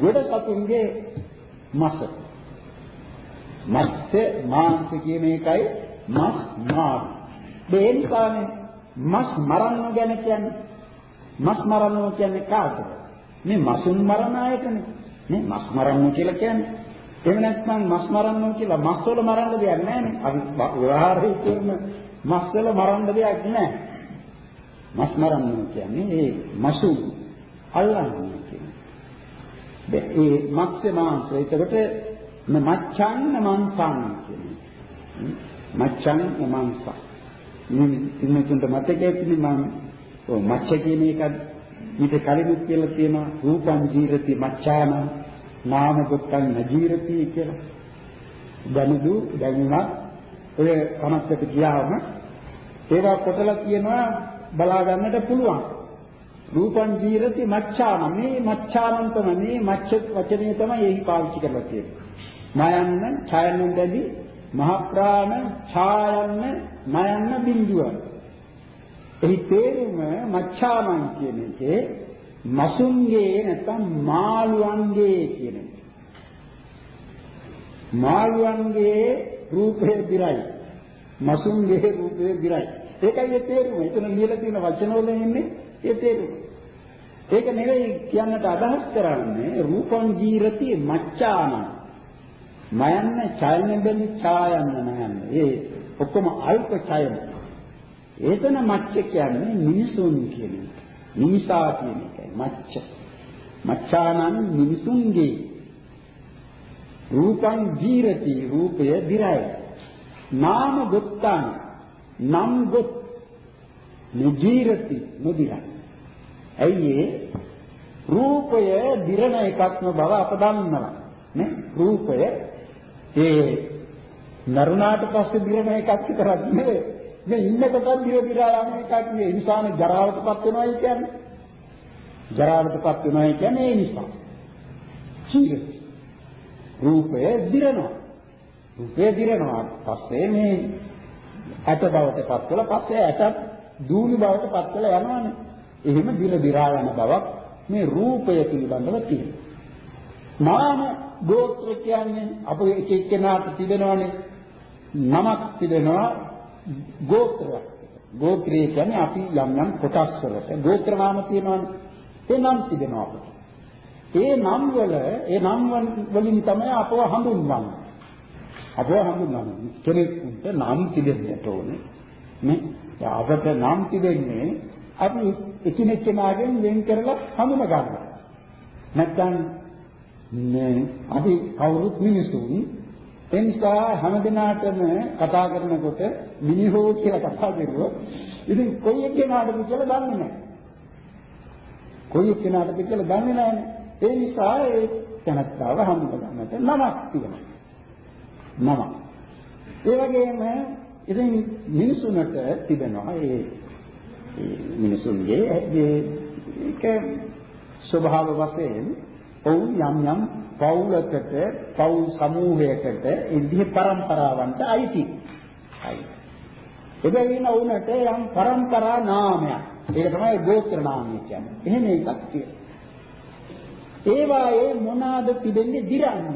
Speaker 1: ගොඩ සතුන්ගේ මස. මත්ස්‍ය මාංශ කියන එකයි මස් මාර. ඒ නිසානේ මස් මරන්න ගැන කියන්නේ. මස් මරන්න කියන්නේ කාටද? මේ මසුන් මරණ අයටනේ. මේ මස් මරන්න කියලා කියන්නේ. එහෙම නැත්නම් මස් මරන්න කියලා මස් වල මරන්න දෙයක් නැහැ නේ. අපි ව්‍යවහාරයේ කියන මස් වල මරන්න දෙයක් නැහැ. මස් මරන්න කියන්නේ ඒ මසු අල්ලන්නේ කියන්නේ. ඒ මත්ස්‍ය මාංශ එතකොට මච්ඡන් මංසං කියන්නේ. මච්ඡන් මංසං. මේ ඉන්නතුන්ට මතකයේ තියෙන මම ඔව් මච්ඡ කියන එක ඊට කලිනුත් කියලා තියෙනවා රූපං ජීරති මච්ඡාන නාම දුක්ඛං නජීරති කියලා. දැනුදු දැනුණා ඔය කමස්සට ගියාම ඒවා කොටලා කියනවා බලා ගන්නට පුළුවන්. රූපං ජීරති මච්ඡාන මේ මච්ඡානන් තමයි මේ මච්ඡ වචනේ තමයි එහි පාවිච්චි කරලා තියෙන්නේ. මයන්න ඡයන්න බැදී මහ ප්‍රාණ ඡායන්න නයන්න බිඳුව. එහි තේරුම මච්ඡාමං කියන එකේ මසුන්ගේ නැත්නම් මාළුවන්ගේ කියන එක. මාළුවන්ගේ රූපය දිරයි. මසුන්ගේ රූපය දිරයි. ඒකයි ඒ තේරුම. එතන ලියලා තියෙන වචන වල ඉන්නේ ඒ තේරුම. ඒක නෙවෙයි කියන්නට අදහස් කරන්නේ රූපං ජීරති මච්ඡානං. මයන්න ඡයන බෙලි ඡායන්න නයන්න. ඒ ඔක්කොම අල්ප ඡයන. ඒතන මච්ච කියන්නේ මිනිසුන් කියන එක. මිනිසා කියන එකයි මච්ච. මච්ඡානං මිනිසුන්ගේ රූපං ජීරති රූපය දිරයි. නාම ගොත්තං නම් ගොත් නිජීරති නොදිරයි. ඇයි රූපය දිරණ එකක්ම බව අප දන්නවා. නේ රූපය ඒ නරුණාට පස්සේ දිරන එකක් විතරක් නෙවෙයි. මේ ඉන්නකොටත් දිර දිරා යන එකක් නෙවෙයි. ඉන්සාන ජරාවටපත් වෙනවයි කියන්නේ. ජරාවටපත් වෙනවයි කියන්නේ ඒ නිසා. චීර. රූපය දිරනවා. රූපය දිරනවා. පස්සේ මේ ඇට බවටපත් වෙලා පස්සේ ඇට දූලි බවටපත් වෙලා යනවානේ. එහෙම දිර දිරා යන බවක් මේ රූපය පිළිබඳව තියෙනවා. නාම ගෝත්‍ර කියන්නේ අප එක එක්කෙනාට තිබෙනවානේ නමක් තිබෙනවා ගෝත්‍රයක්. ගෝත්‍රය කියන්නේ අපි යම් යම් කොටස් වලට ගෝත්‍ර නාම තියෙනවානේ. ඒ නම් තිබෙනවා අපිට. ඒ නම් වල ඒ නම් වලින් තමයි අපව හඳුන්වන්නේ. අපව හඳුන්වන්නේ. කෙනෙකුට නම් තිබෙන්නට ඕනේ. නේ? අපට නම් තිබෙන්නේ අපි එකිනෙක කෙනාගෙන් වෙන් කරලා හඳුන ගන්නවා. නැත්නම් මේ අපි කවුරුත් මිනිසුන් එනිසා හැමදිනාටම කතා කරනකොට මිනිහෝ කියලා කතා කරුවොත් ඉතින් කොයි එක්කෙනාටද කියලා දන්නේ නැහැ. කොයි එක්කෙනාටද කියලා දන්නේ නැහැ. ඒ නිසා ඒ තනත්තාව හඳුනගන්නට නමක් තියෙනවා. නම. ඒ වගේම ඉතින් මිනිසුන්ට තිබෙනවා ඒ මිනිසුන්ගේ ඒක ස්වභාව වශයෙන් ඔවුන් යම් යම් පවුලකට පවුල් සමූහයකට ඉන්දිය પરම්පරාවන්ට අයිති. අයි. එබැවින් ඔවුන්ට යම් પરම්පරා නාමයක්. ඒක තමයි ගෝත්‍ර නාමය කියන්නේ. එහෙම එකක් තියෙනවා. ඒවායේ මොනාද තිබෙන්නේ දිරන්න.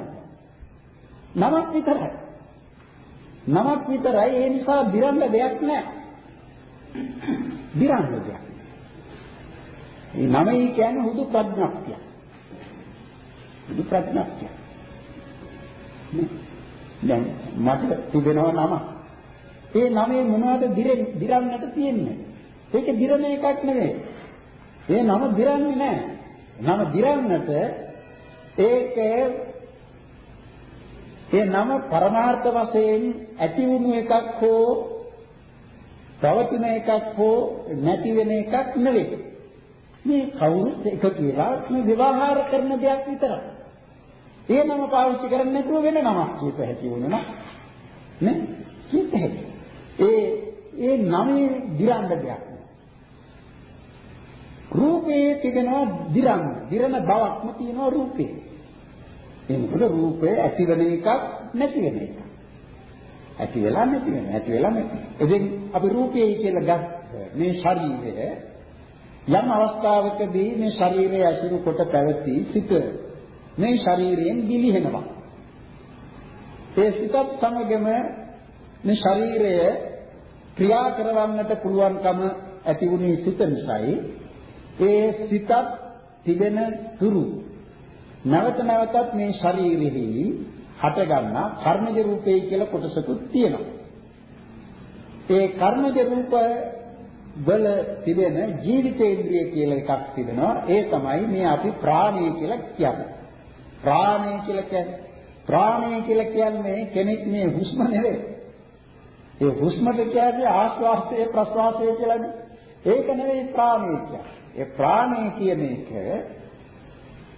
Speaker 1: නමක් විතරයි. නමක් විතරයි ඒ නිසා දිරන්න දෙයක් නැහැ. දිරන්න දෙයක්. මේ නමයි කියන්නේ හුදු ප්‍රඥාක්තියක්. සුදු ප්‍රඥප්තිය. දැන් මට තිබෙනවා නම. ඒ නමේ මොනවද දිරන්නට තියෙන්නේ? ඒක දිරන එකක් නෙවෙයි. ඒ නම දිරන්නේ නැහැ. නම දිරන්නට ඒක ඒ නම පරමාර්ථ වශයෙන් ඇති වුණු එකක් හෝ පවතින එකක් හෝ නැති වෙන එකක් නෙවෙයි. මේ කවුරුත් එක කියලා මේ විවාහාර කරන දෙයක් විතරයි. ඒ නම පාවිච්චි කරන්නේ නැතුව වෙන නමක් කියත හැකි වුණා නේ කියත හැකි. ඒ ඒ නමේ දිරන්න දෙයක්. රූපේ තිබෙනවා දිරන්න. දිරන බවක්ම තියෙනවා රූපේ. එනකොට රූපය ඇති වෙන එකක් නැති වෙන එකක්. ඇති වෙලා නැති වෙන. ඇති වෙලා නැති. ඉතින් අපි රූපේ කියලා ගත් මේ ශරීරය යම් අවස්ථාවකදී මේ ශරීරය ඇතුළු කොට පැවති සිට මේ ශරීරයෙන් ගිලිහෙනවා. ඒ සිතත් සමගම මේ ශරීරය ක්‍රියා කරවන්නට පුළුවන්කම ඇති වුණේ සිත නිසායි ඒ සිතත් තිබෙන තුරු නැවත නැවතත් මේ ශරීරෙහි හටගන්න කර්මජ රූපේ කියලා කොටසකුත් තියෙනවා. ඒ කර්මජ රූප වල තිබෙන ජීවිතේන්ද්‍රිය කියලා එකක් තිබෙනවා. ඒ තමයි මේ අපි ප්‍රාණය කියලා කියන්නේ. ප්‍රාණය කියලා කියන්නේ ප්‍රාණය කියලා කියන්නේ කෙනෙක් මේ හුස්ම නෙවෙයි. ඒ හුස්මට කියන්නේ ආශ්වාසය ප්‍රශ්වාසය කියලානේ. ඒක නෙවෙයි ප්‍රාණය කියන්නේ. ඒ ප්‍රාණය කියන එක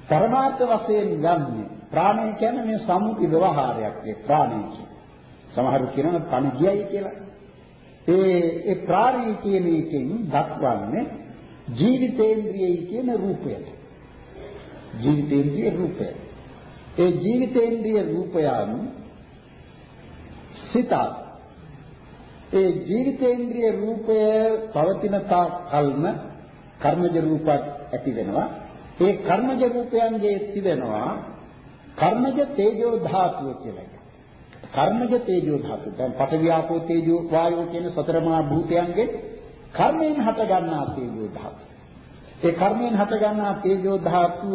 Speaker 1: පරමාර්ථ වශයෙන් ගන්නේ. ප්‍රාණය කියන්නේ මේ සම්මුති ව්‍යවහාරයක් ඒ ප්‍රාණය කියන්නේ. සමහරු කියනවා තනි ගියයි කියලා. ඒ ඒ ප්‍රාණය කියන එකෙන් දක්වන්නේ ජීවිතේන්ද්‍රියයි කියන රූපයට. ජීවිතේන්ද්‍රිය රූපය. ඒ ජීවිතේන්ද්‍රිය රූපයන් සිතත් ඒ ජීවිතේන්ද්‍රිය රූපය පවතින තාක් කල්ම කර්මජ රූපත් ඇති වෙනවා. ඒ කර්මජ රූපයන්ගේ තිබෙනවා කර්මජ තේජෝ ධාතුව කියලා එකක්. කර්මජ තේජෝ ධාතුව. දැන් පඨවි ආපෝ තේජෝ වායෝ කියන සතර මහා භූතයන්ගේ කර්මයෙන් හට ගන්නා තේජෝ ධාතුව. ඒ කර්මයෙන් හට ගන්නා තේජෝ ධාතුව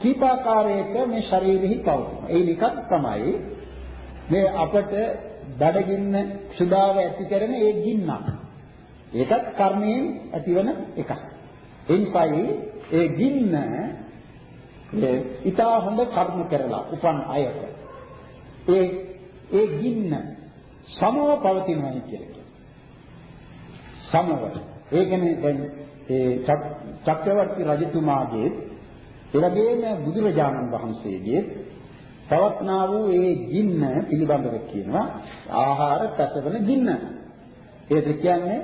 Speaker 1: කීපාකාරයක මේ ශරීරෙහි පවතින. ඒ නිකක් තමයි මේ අපට බඩගින්න සුදාව ඇති කරන ඒ ගින්නක්. ඒකත් කර්මයෙන් ඇතිවන එකක්. එනිසායි ඒ ගින්න ඒ ඊටා හොඳ කර්ම කරලා උපන් අයට ඒ ඒ ගින්න සමව පවතිනවා කියලා සමව ඒ කියන්නේ දැන් ඒ චක්‍රවර්ති රජතුමාගේ එළඹෙන බුදුරජාණන් වහන්සේගේ පවත්නා වූ ඒ ගින්න පිළිබඳව කියනවා ආහාර පැසවන ගින්න. ඒද කියන්නේ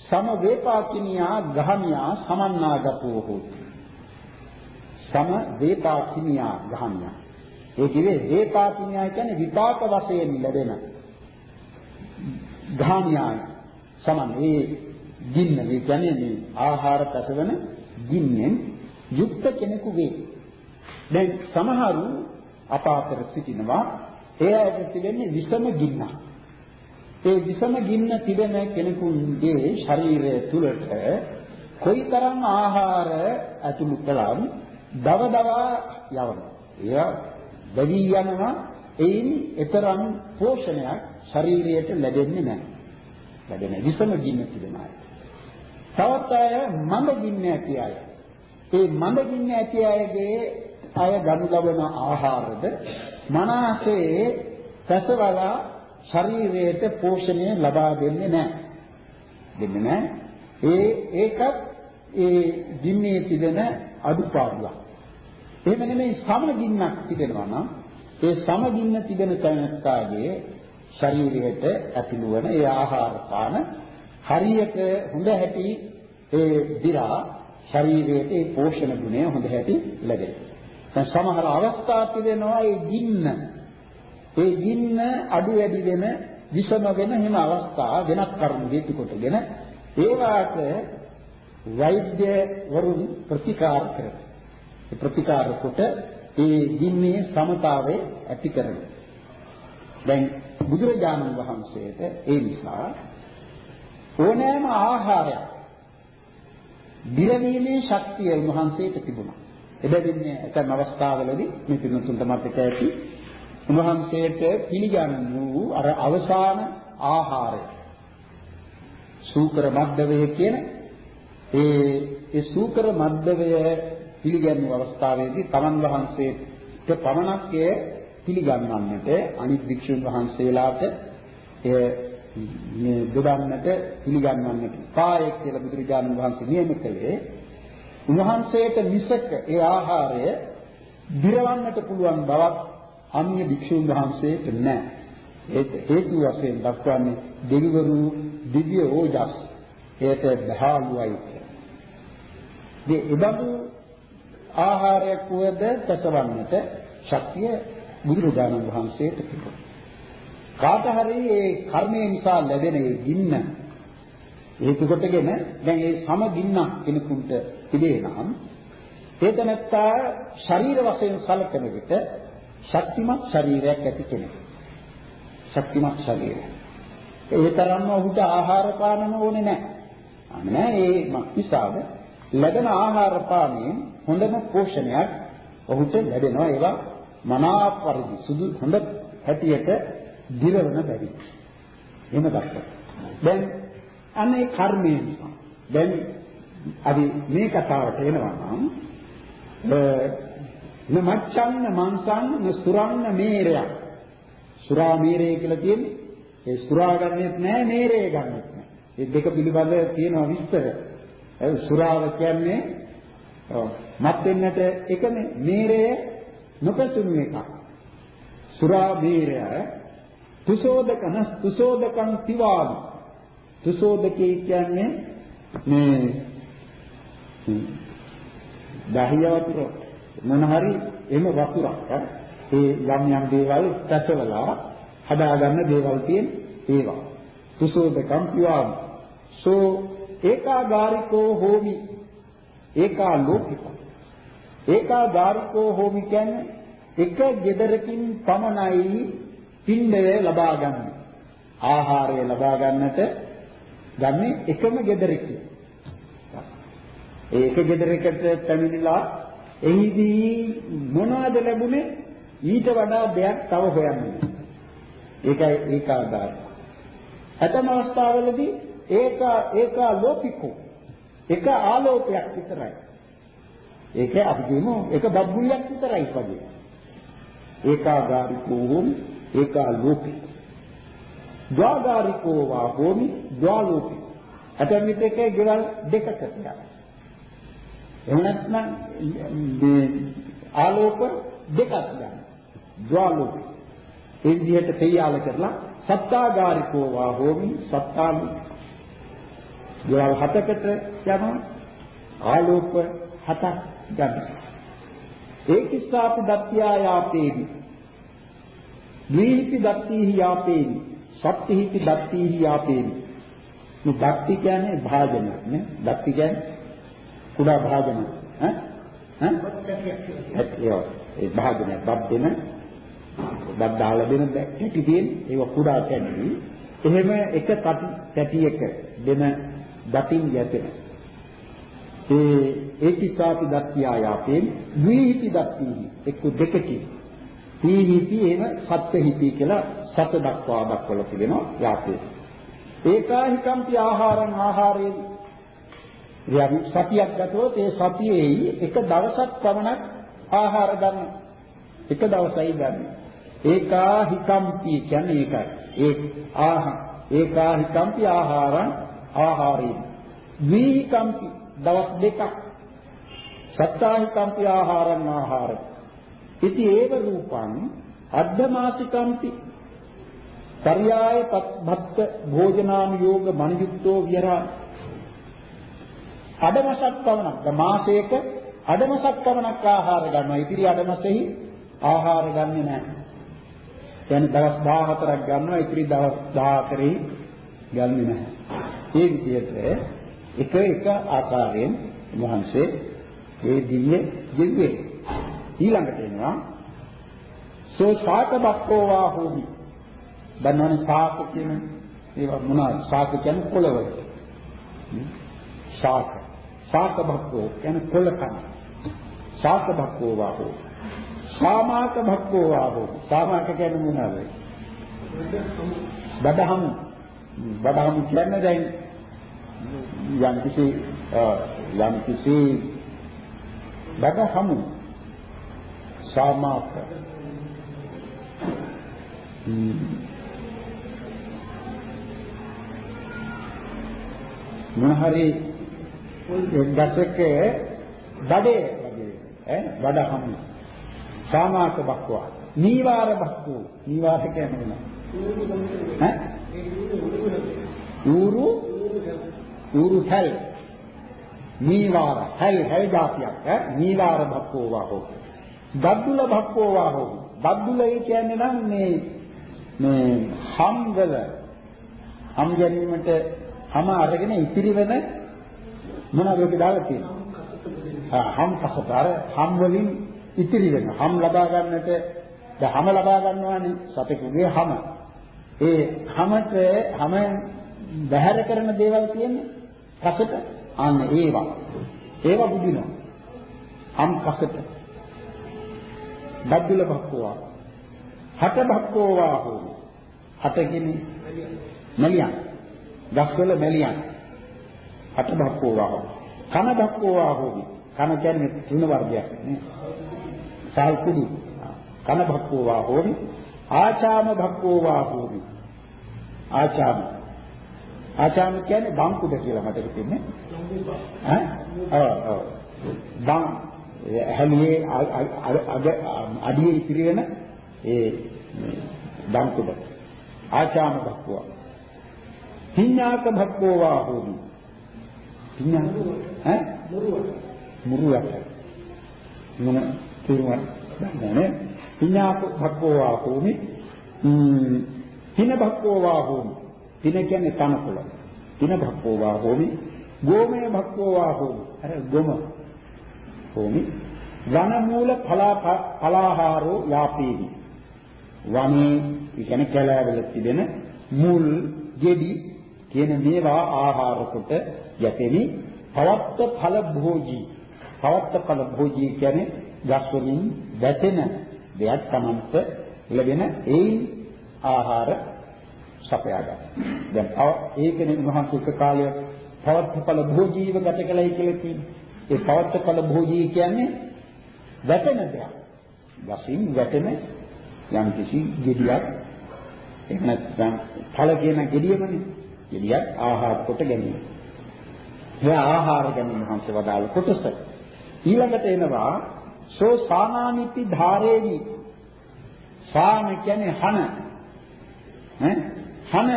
Speaker 1: සම වේපාකිනියා ගහමියා සමන්නාගතෝ හෝති. සම වේපාකිනියා ගහමියා. ඒ කියේ වේපාකිනියා කියන්නේ විපාක වශයෙන් ලැබෙන ගහමියා සමන් ඒ ගින්න මේ කියන්නේ මේ ආහාර පැසවන ගින්නෙන් යුක්ත කෙනෙකු වේ. දැන් සමහරු අප අතර සිටිනවා ඒ අයට තිබෙන්නේ විසම ගින්නක්. ඒ විසම ගින්න තිබෙන කෙනෙකුගේ ශරීරය තුළට කොයිතරම් ආහාර ඇතුළු කළත් දව දවා යවනවා. එය වැඩි යනවා එයින් ඊතරම් පෝෂණයක් ශරීරයට ලැබෙන්නේ නැහැ. ලැබෙන විසම ගින්න තිබෙන අය. තවත් අය මඳ ගින්න ඇති අය. ඒ මඳ ගින්න ඇති අයගේ අය ගනු ලබන ආහාරද මනසේ පැසවලා ශරීරයට පෝෂණය ලබා දෙන්නේ නැහැ. දෙන්නේ නැහැ. ඒ ඒකත් ඒ ගින්නේ තිබෙන අඩුපාඩුවක්. එහෙම නෙමෙයි සමගින්නක් තිබෙනවා නම් ඒ සමගින්න තිබෙන තැනස්කාගේ ශරීරයට ඇතිළු වන ඒ ආහාර පාන හරියට හොඳ හැටි ඒ දිරා ශරීරයේ ඒ පෝෂණ ගුණය හොඳ හැටි ලැබෙනවා. දැන් සමහර අවස්ථා තිබෙනවා ඒ ගින්න ඒ ගින්න අඩු වැඩි වෙන විසම වෙන හිම අවස්ථා වෙනත් කරුණු හේතු කොටගෙන ඒවාට වෛද්‍ය වරුන් ප්‍රතිකාර කරනවා. ඒ ප්‍රතිකාර කොට ඒ ගින්නේ සමතාවය ඇති කරනවා. දැන් බුදුරජාණන් වහන්සේට ඒ නිසා ඕනෑම ආහාරයක් දිරවීමේ ශක්තිය උන්වහන්සේට තිබුණා. එබැවින් ඇතම් අවස්ථාවලදී මේ පින්තුන්ට මතක ඇති උන්වහන්සේට පිළිගන්නු අර අවසාන ආහාරය සූකර මද්දවය කියන ඒ ඒ සූකර මද්දවය පිළිගන්නු අවස්ථාවේදී තමන් වහන්සේට පමණක් එය පිළිගන්වන්නට අනිත් භික්ෂුන් වහන්සේලාට එය මේ දෙවන්නට පිළිගන්වන්නට පායෙක් කියලා බුදුරජාණන් වහන්සේ නියම කළේ උන්වහන්සේට මිසක ඒ ආහාරය දිරවන්නට පුළුවන් බවක් අන්‍ය භික්ෂුන් වහන්සේට නැහැ. ඒක හේතු වශයෙන් දක්වන්නේ දෙවිවරු දිව්‍ය ඕජස් ඒට දහාලුවයි. මේ ඉබඳු ආහාරයක් වද පැසවන්නට ශක්තිය බුදුරජාණන් වහන්සේට තිබුණා. කාට හරි ඒ කර්මය නිසා ලැබෙන ඒ ගින්න හේතු කොටගෙන දැන් ඒ සම ගින්නක් කෙනෙකුට තිබේ නම් ඒ තනත්තා ශරීර වශයෙන් සැලකෙන විට ශක්තිමත් ශරීරයක් ඇති කෙනෙක්. ශක්තිමත් ශරීරය. ඒ තරම්ම ඔහුට ආහාර පානම ඕනේ නැහැ. අනේ ඒ මක්නිසාද ලැබෙන ආහාර පානයෙන් හොඳම පෝෂණයක් ඔහුට ලැබෙනවා ඒවා මනා පරිදි සුදු හොඳ හැටියට දිරවන බැරි. එහෙම දැක්කා. දැන් අනේ කර්මය නිසා. දැන් අපි මේ කතාවට එනවා නම් නමච්ඡන්න මංසන්න සුරන්න මේරයක් සුරා මේරය කියලා තියෙන්නේ. ඒ සුරා ගන්නෙත් නෑ මේරය ගන්නෙත් නෑ. මේ දෙක පිළිබඳව තියෙනවා විස්තර. ඒ සුරාව කියන්නේ මත් වෙන්නට එකනේ මේරය නොපසුණු එකක්. සුරා මේරය තුසෝදකන තුසෝදකං තිවාමි තුසෝදකේ කියන්නේ මේ දහිය වතුර මොන හරි එම වතුරක් ඒ යම් යම් දේවල් පැසවලා හදාගන්න දේවල් තියෙන ඒවා. කුසෝදකම් පිවාම සෝ ඒකාගාරිකෝ හෝමි. ඒකා ලෝකිකෝ ඒකාගාරිකෝ හෝමි කියන්නේ එක gedaраකින් පමණයි පින්ඩය ලබා ගන්න. ආහාරය ලබා ගන්නට ගන්නේ එකම gedaраකින්. ඒක gedarයකට පැමිණිලා එහිදී මොනවද ලැබුණේ ඊට වඩා දෙයක් තව හොයන්නේ. ඒකයි ඒකාගාර. ඇතම අවස්ථාවලදී ඒක ඒකා ලෝකිකෝ එක ආලෝකයක් විතරයි. ඒක අපි කියමු එක බබ්බුලියක් විතරයි වගේ. ඒකාගාරිකෝ ඒකා ලෝකිකෝ. ද්වාගාරිකෝ වා හෝමි ද්වාලෝකිකෝ. ඇතැම් විටක ගෙවල් දෙකකට යනවා. එහෙම නැත්නම් මේ ආලෝක දෙකක් ගන්න. ජ්වාලෝක. ඒ විදිහට තේයාල කරලා සත්තාගාරිකෝ වා හෝමි සත්තාමි. ජ්වාල හතකට යනවා ආලෝක හතක් ගන්න. ඒකිස්සාපි දත්‍යා යාපේවි. දීහිති දත්තිහි යාපේවි. සත්තිහිති දත්තිහි යාපේවි. මේ දත්ති කියන්නේ භාජනයක් නේ. දත්ති කියන්නේ කුඩා භාජන ඈ ඈ ඒ භාජන බබ් දෙන බබ් දාලා දෙන කැටි තියෙන ඒක කුඩා කැටි එහෙම එක කැටියක දෙන දතින් යැපෙන ඒ ඒකිකාපි දත්තියා යාපෙන් ද්විහිති දත්තිහි එක්ක දෙකකින් තීහිති එන සත්ත්‍හිති කියලා සත දක්වා දක්වලා තිබෙනවා යාපේ ඒකාහිකම්පි ආහාරං ආහාරේ යම් සතියක් ගතොත් ඒ සතියේයි එක දවසක් පමණක් ආහාර ගන්න. එක දවසයි ගන්න. ඒකාහිකම්පි කියන්නේ ඒකයි. ඒ ආහ ඒකාහිකම්පි ආහාරං ආහාරේ. ද්විහිකම්පි දවස් දෙකක්. සත්තාහිකම්පි ආහාරං ආහාර. ඉති ඒව රූපං අද්ධමාතිකම්පි පర్యాయ පත්භත්ත භෝජනාම යෝග මනියුක්තෝ විහරා අඩමසක් පවණක් මාසයක අඩමසක් පවණක් ආහාර ගන්නවා. ඉතිරි අඩමසෙහි ආහාර ගන්නෙ නැහැ දැන් දවස් 14ක් ගන්නවා ඉතිරි දවස් 14 ගන්නෙ නැහැ මේ විදිහට එක එක ආකාරයෙන් වහන්සේ මේ දිව්‍ය දිව්‍යේ ඊළඟට එනවා සෝ සාක බක්කෝ වා හෝදි. දන්නවනේ සාක කියන ඒවා මොනවද? සාක කියන්නේ පොළවල. සාක ශාක භක්කෝ කියන්නේ කොළ කන. ශාක භක්කෝ වාහෝ. සාමාක භක්කෝ වාහෝ. සාමාක කියන්නේ මොනවද? බඩහමු. බඩහමු කියන්නේ දැන් යම් කිසි යම් කිසි බඩහමු සාමාක මොන හරි ගතක බඩේ වගේ ඈ? බඩ හමු. සාමාක බක්වා. නීවාර බක්කෝ. නීවාර කියන්නේ මොනවද ඈ? ඌරු? ඌරු හැල් නීවාර. හැල් හැල් જાතියක් ඈ? නීවාර බක්කෝ වහෝ බද්දුල බක්කෝ වහෝ බද්දුල කියන්නේ නම් මේ මේ හම්වල හම් ගැනීමට හම අරගෙන ඉතිරි වෙන මොනවද ඔක දාලා තියෙන්නේ? ආ හම් කසතර හම් වලින් ඉතිරි වෙන හම් ලබා ගන්නට දැන් හම ලබා ගන්නවානේ සතෙකුගේ හම. ඒ හැමත හැම බහැර කරන දේවල් කියන්නේ කසට අන්න ඒවා. ඒවා බුදිනවා. අම් කසට. බද්දුල භක්කෝවා. හත භක්කෝවා හෝ. හත කියන්නේ මලියන්. ගස්වල මලියන්. හත භක්කෝවා හෝ. කන භක්කෝවා හෝ. කන කියන්නේ තුන වර්ගයක් නේ. සාල් කුඩු. කන භක්කෝවා හෝ. ආචාම භක්කෝවා හෝ. ආචාම ආචාම කියන්නේ බංකුඩ කියලා මතක තින්නේ ඈ ඔව් ඔව් බං හැලියේ අග අඩියේ ඉතිරි වෙන ඒ බංකුඩ ආචාම භක්කුව හිඤ්ඤාක භක්කෝවා හෝමි හිඤ්ඤාක ඈ? මුරුවට. මුරුවට. මොන තේරුමක් දන්නේ හිඤ්ඤාක භක්කෝවා හෝමි හින භක්කෝවා හෝමි තින කියන්නේ තනකොළ. තින භක්කෝවා හෝමි. ගෝමය භක්කෝවා හෝමි. අර ගොම. හෝමි. වන මූල පලාහාරෝ යාපේවි. වනේ කියන්නේ කැලෑවල තිබෙන මුල්, ගෙඩි කියන මේවා ආහාර කොට යැපෙමි. පවත්ත ඵල භෝජී. පවත්ත ඵල භෝජී කියන්නේ ගස් වලින් වැටෙන දෙයක් තමන්ට ලැබෙන ඒ ආහාර සපයා ගන්න. දැන් ඒකනේ උන්වහන්සේ එක කාලයක් පවත්තඵල භෝජීව ගත කළයි කියලා කියන්නේ. ඒ පවත්තඵල භෝජී කියන්නේ වැටෙන දෙයක්. වශයෙන් වැටෙන යම් කිසි ගෙඩියක් එහෙම නැත්නම් ඵල කියන ගෙඩියමනේ. ගෙඩියක් ආහාර කොට ගැනීම. ඒ ආහාර ගැනීම හංස වදාළ කොටස. ඊළඟට එනවා සෝ සානානිති ධාරේවි. සාම කියන්නේ හන. ඈ හන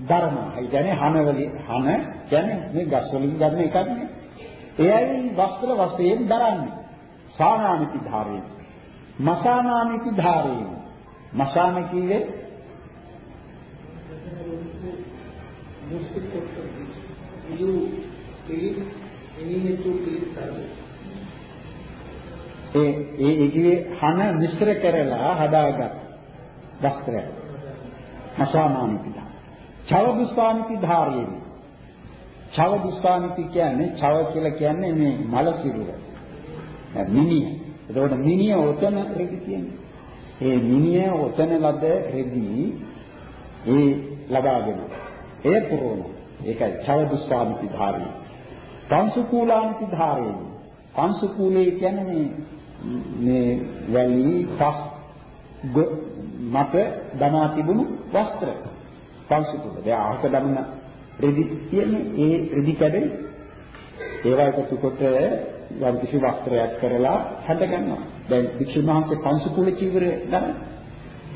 Speaker 1: ධර්ම. ඒ කියන්නේ හන වලින් හන කියන්නේ මේ ගස් වලින් ගන්න එකක් නේ. එයයි වස්ත්‍ර වශයෙන් දරන්නේ. සානාමිති ධාරේ. මසානාමිති ධාරේ. මසාන කියේ ඒ ඒ ඒකේ හන මිශ්‍ර කරලා හදාගත් වස්ත්‍රයක්. අසාමානික ධාර. චව දුස්ථානික ධාරයේදී. චව දුස්ථානික කියන්නේ චව කියලා කියන්නේ මේ මල සිරුර. මිනිය. එතකොට මිනිය ඔතන රෙදි කියන්නේ. ඒ මිනිය ඔතන ලද රෙදි ඒ ලබාගෙන. ඒ පුරෝණ. ඒකයි චව දුස්ථානික ධාරය. පංසුකූලානික ධාරයේ. පංසුකූලේ කියන්නේ මේ මේ වැලි පස් මත දමා තිබුණු වස්ත්‍ර පංසුකුල. දැන් අහක දමන රෙදි කියන්නේ ඒ රෙදි කැඩේ ඒවා එකතු කොට යම් කිසි වස්ත්‍රයක් කරලා හඳ ගන්නවා. දැන් වික්ෂුන් වහන්සේ පංසුකුල චීවරය ගන්න.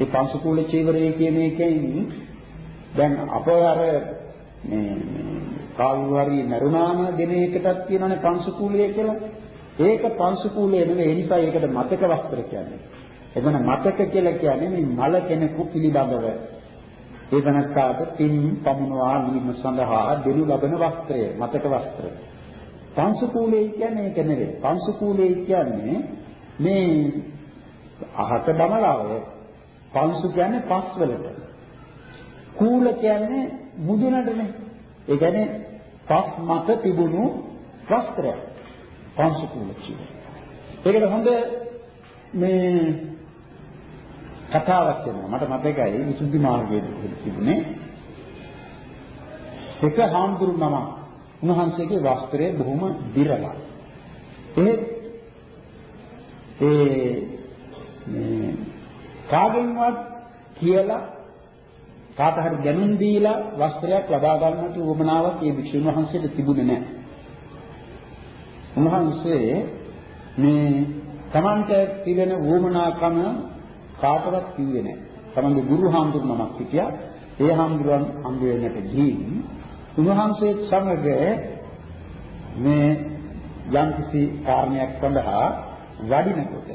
Speaker 1: ඒ පංසුකුල චීවරය කියන එකෙන් දැන් අප අර මේ කාවු හරි මරුණාම දින එකටත් කියනනේ පංසුකුලය කියලා. ඒක පංසුකුලය නෙවෙයි ඒ නිසා ඒකට මතක වස්ත්‍ර කියන්නේ. එතන මතක කියලා කියන්නේ මේ මල කෙනෙකු පිළිබඳව ඒ තනත්තාට පින් පමුණවා දීම සඳහා දෙනු ලබන වස්ත්‍රය මතක වස්ත්‍රය. පංසුකූලේ කියන්නේ ඒක නෙවෙයි. පංසුකූලේ කියන්නේ මේ අහක දමලාවය. පංසු කියන්නේ පස් වලට. කූල කියන්නේ මුදුනටනේ. ඒ කියන්නේ පස් මත තිබුණු වස්ත්‍රය. පංසුකූල කියන්නේ. ඒකට හොඳ මේ කතාවක් වෙනවා. මට මතකයි විසුද්ධි මාර්ගයේ තිබුණේ එක හාමුදුරු නම උන්වහන්සේගේ වස්ත්‍රය බොහොම දිරලා. ඒ ඒ මේ කාගෙන්වත් කියලා කාට හරි දැනුම් දීලා වස්ත්‍රයක් ලබා ගන්නට උවමනාවක් ඒ භික්ෂුන් වහන්සේට තිබුණේ නැහැ. උන්වහන්සේ මේ Tamante තිබෙන උවමනාකම කාටවත් කිව්වේ නැහැ. තමන්ගේ ගුරු හාමුදුරුවමක් හිටියා. ඒ හාමුදුරුවන් හම්බ වෙන්නට ගිහින් උන්වහන්සේත් සමග මේ යම්කිසි කාරණයක් සඳහා වඩිනකොට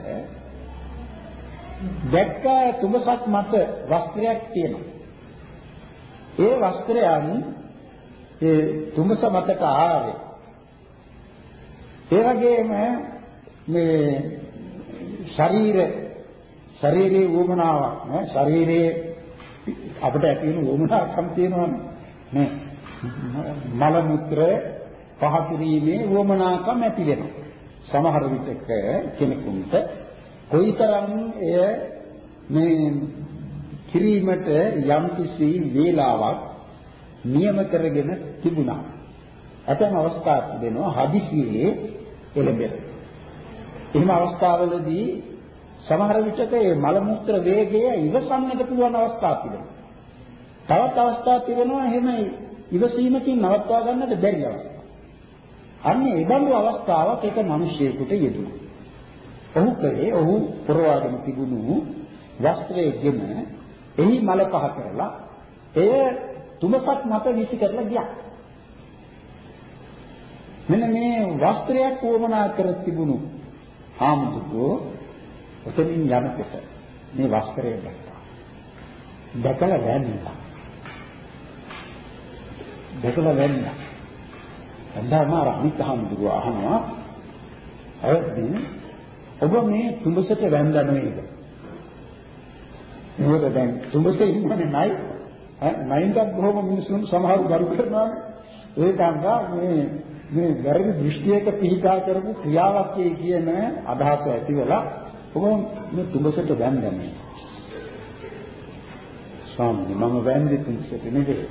Speaker 1: දැක්ක තුඹසක් මත වස්ත්‍රයක් තියෙනවා. ඒ වස්ත්‍රයන් ඒ තුඹස මතට ආවේ. ඒ වගේම මේ ශරීර ශරීරයේ වුමනාවක් නේ ශරීරයේ අපිට ඇති වෙන වොමනාකම් තියෙනවනේ. නේ. මල මුත්‍ර පහ කිරීමේ වොමනාකම් ඇති වෙනවා. සමහර විටක කෙනෙකුට කොයිතරම් එය මේ කිරීමට යම්කිසි වේලාවක් නියම කරගෙන තිබුණා. ඇතැම් අවස්ථා තිබෙනවා හදිසියේ එළඹෙන. එහෙම අවස්ථාවලදී සමහර විටක මේ මල මුත්‍ර වේගය ඉවසන්නට පුළුවන් අවස්ථා තිබෙනවා. තවත් අවස්ථා තිබෙනවා එහෙම ඉවසීමකින් නවත්වා ගන්නට බැරි අවස්ථා. අන්න ඒ බඳු අවස්ථාවක් එක මිනිසියෙකුට යෙදුණා. ඔහු කලේ ඔහු පුරවාගෙන තිබුණු වස්ත්‍රයේගෙන එහි මල පහ කරලා එය තුමසක් මත විසි කරලා ගියා. මෙන්න මේ වස්ත්‍රයක් වමනා කර තිබුණු ආමුදුකෝ ඔතනින් යනකොට මේ වස්ත්‍රය දැක්කා. දැකලා වැන්නා. දැකලා වැන්නා. එන්දාම අර අනිත් ආමුදුකෝ අහනවා අවදී ඔබ මේ තුඹසට වැන්දා නේද? මොකද දැන් තුඹසේ ඉන්නනේ නයි නයින්ද බොහොම මිනිසුන් සමහරු ගරු කරනවානේ ඒ ගංගා මේ මේ වැරදි දෘෂ්ටියක පිහිටා කරපු ක්‍රියාවක් කියන අදහස ඇති වෙලා ඔබ මේ තුඹසට වැන්දන්නේ ස්වාමීනි මම වැන්දේ තුඹසට නෙවෙයි.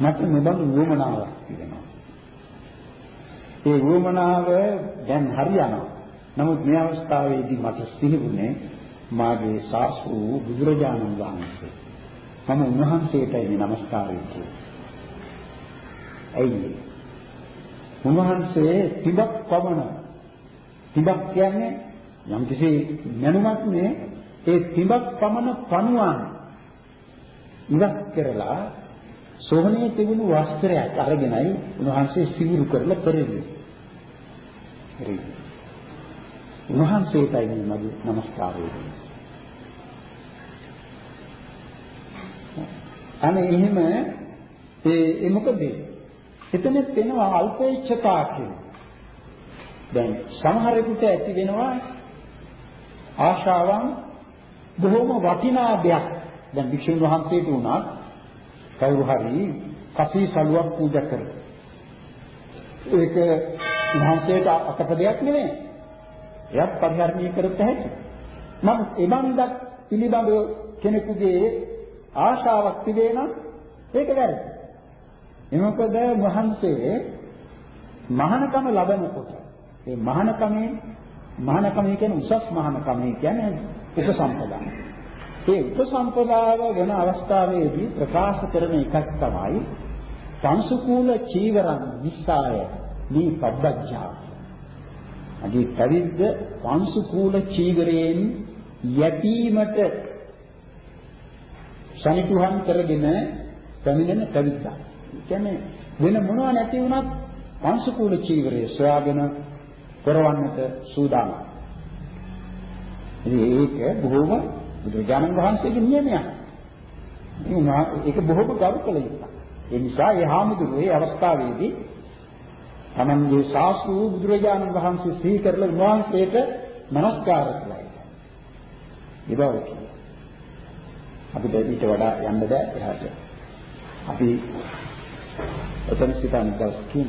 Speaker 1: මට මෙබඳු වුමනාවක් තිබෙනවා. ඒ වුමනාව දැන් හරියනවා. නමුත් මේ අවස්ථාවේදී මට සිහිුනේ මාගේ සාසු බුදුරජාණන් වහන්සේ. මම උන්වහන්සේටයි නමස්කාරය කියන්නේ. ඇයි? උන්වහන්සේ තිබක් පමණ තිබක් කියන්නේ යම්කිසි මනුමක් නේ ඒ තිබක් පමණ පණුවන් ඉවත් කරලා සෝහනේ තිබුණු වස්ත්‍රයක් අරගෙනයි උන්වහන්සේ සිවුරු කරලා පෙරළුවේ. හරි. උන්වහන්සේටයි මගේ নমස්කාරය. අනේ එහෙම ඒ ඒ මොකද? එතන වෙනවා අල්පේච්ඡතා කියන්නේ. දැන් සමහරෙකුට ඇති වෙනවා ආශාවන් බොහොම වටිනා දෙයක්. දැන් වික්ෂුන් වහන්සේට උනා කවුරු හරි කසී සලුවක් පූජා කරනවා. ඒක වහන්සේට අකපදයක් නෙමෙයි. එයත් පරිහරණය කරත් හැකි. නමුත් එබන්දක් පිළිබඳව කෙනෙකුගේ ආශාවක් තිබේ නම් ඒක වැරදි. එමොකද වහන්සේ මහානකම ලබනකොට ඒ මහානකමේ මහානකම කියන්නේ උසස් මහානකම කියන්නේ උපසම්පදා. ඒ උපසම්පදාව වෙන අවස්ථාවේදී ප්‍රකාශ කරන එකක් තමයි සංසුකූල චීවරං විස්සාය මේ පබ්බජ්ජා. අදී පරිද්ද සංසුකූල චීවරයෙන් යැපීමට සනිටුහන් කරගෙන පැමිණෙන පැවිද්දා. කියන්නේ වෙන මොනවා නැති වුණත් වංශකූල චීවරය සොයාගෙන කරවන්නට සූදානම්. ඉතින් ඒක බොහොම බුදුරජාණන් වහන්සේගේ නියමයක්. ඒක බොහොම ගරු කළ යුතුයි. ඒ නිසා ඒ හාමුදුරුවෝ මේ අවස්ථාවේදී තමන්ගේ ශාස්ත්‍රු බුදුරජාණන් වහන්සේ සිහි කරලා උන්වහන්සේට নমස්කාර කළා. ඒ බව අපිට ඊට වඩා යන්න බෑ එහාට. අපි එතන සිටින්න දවස් තුන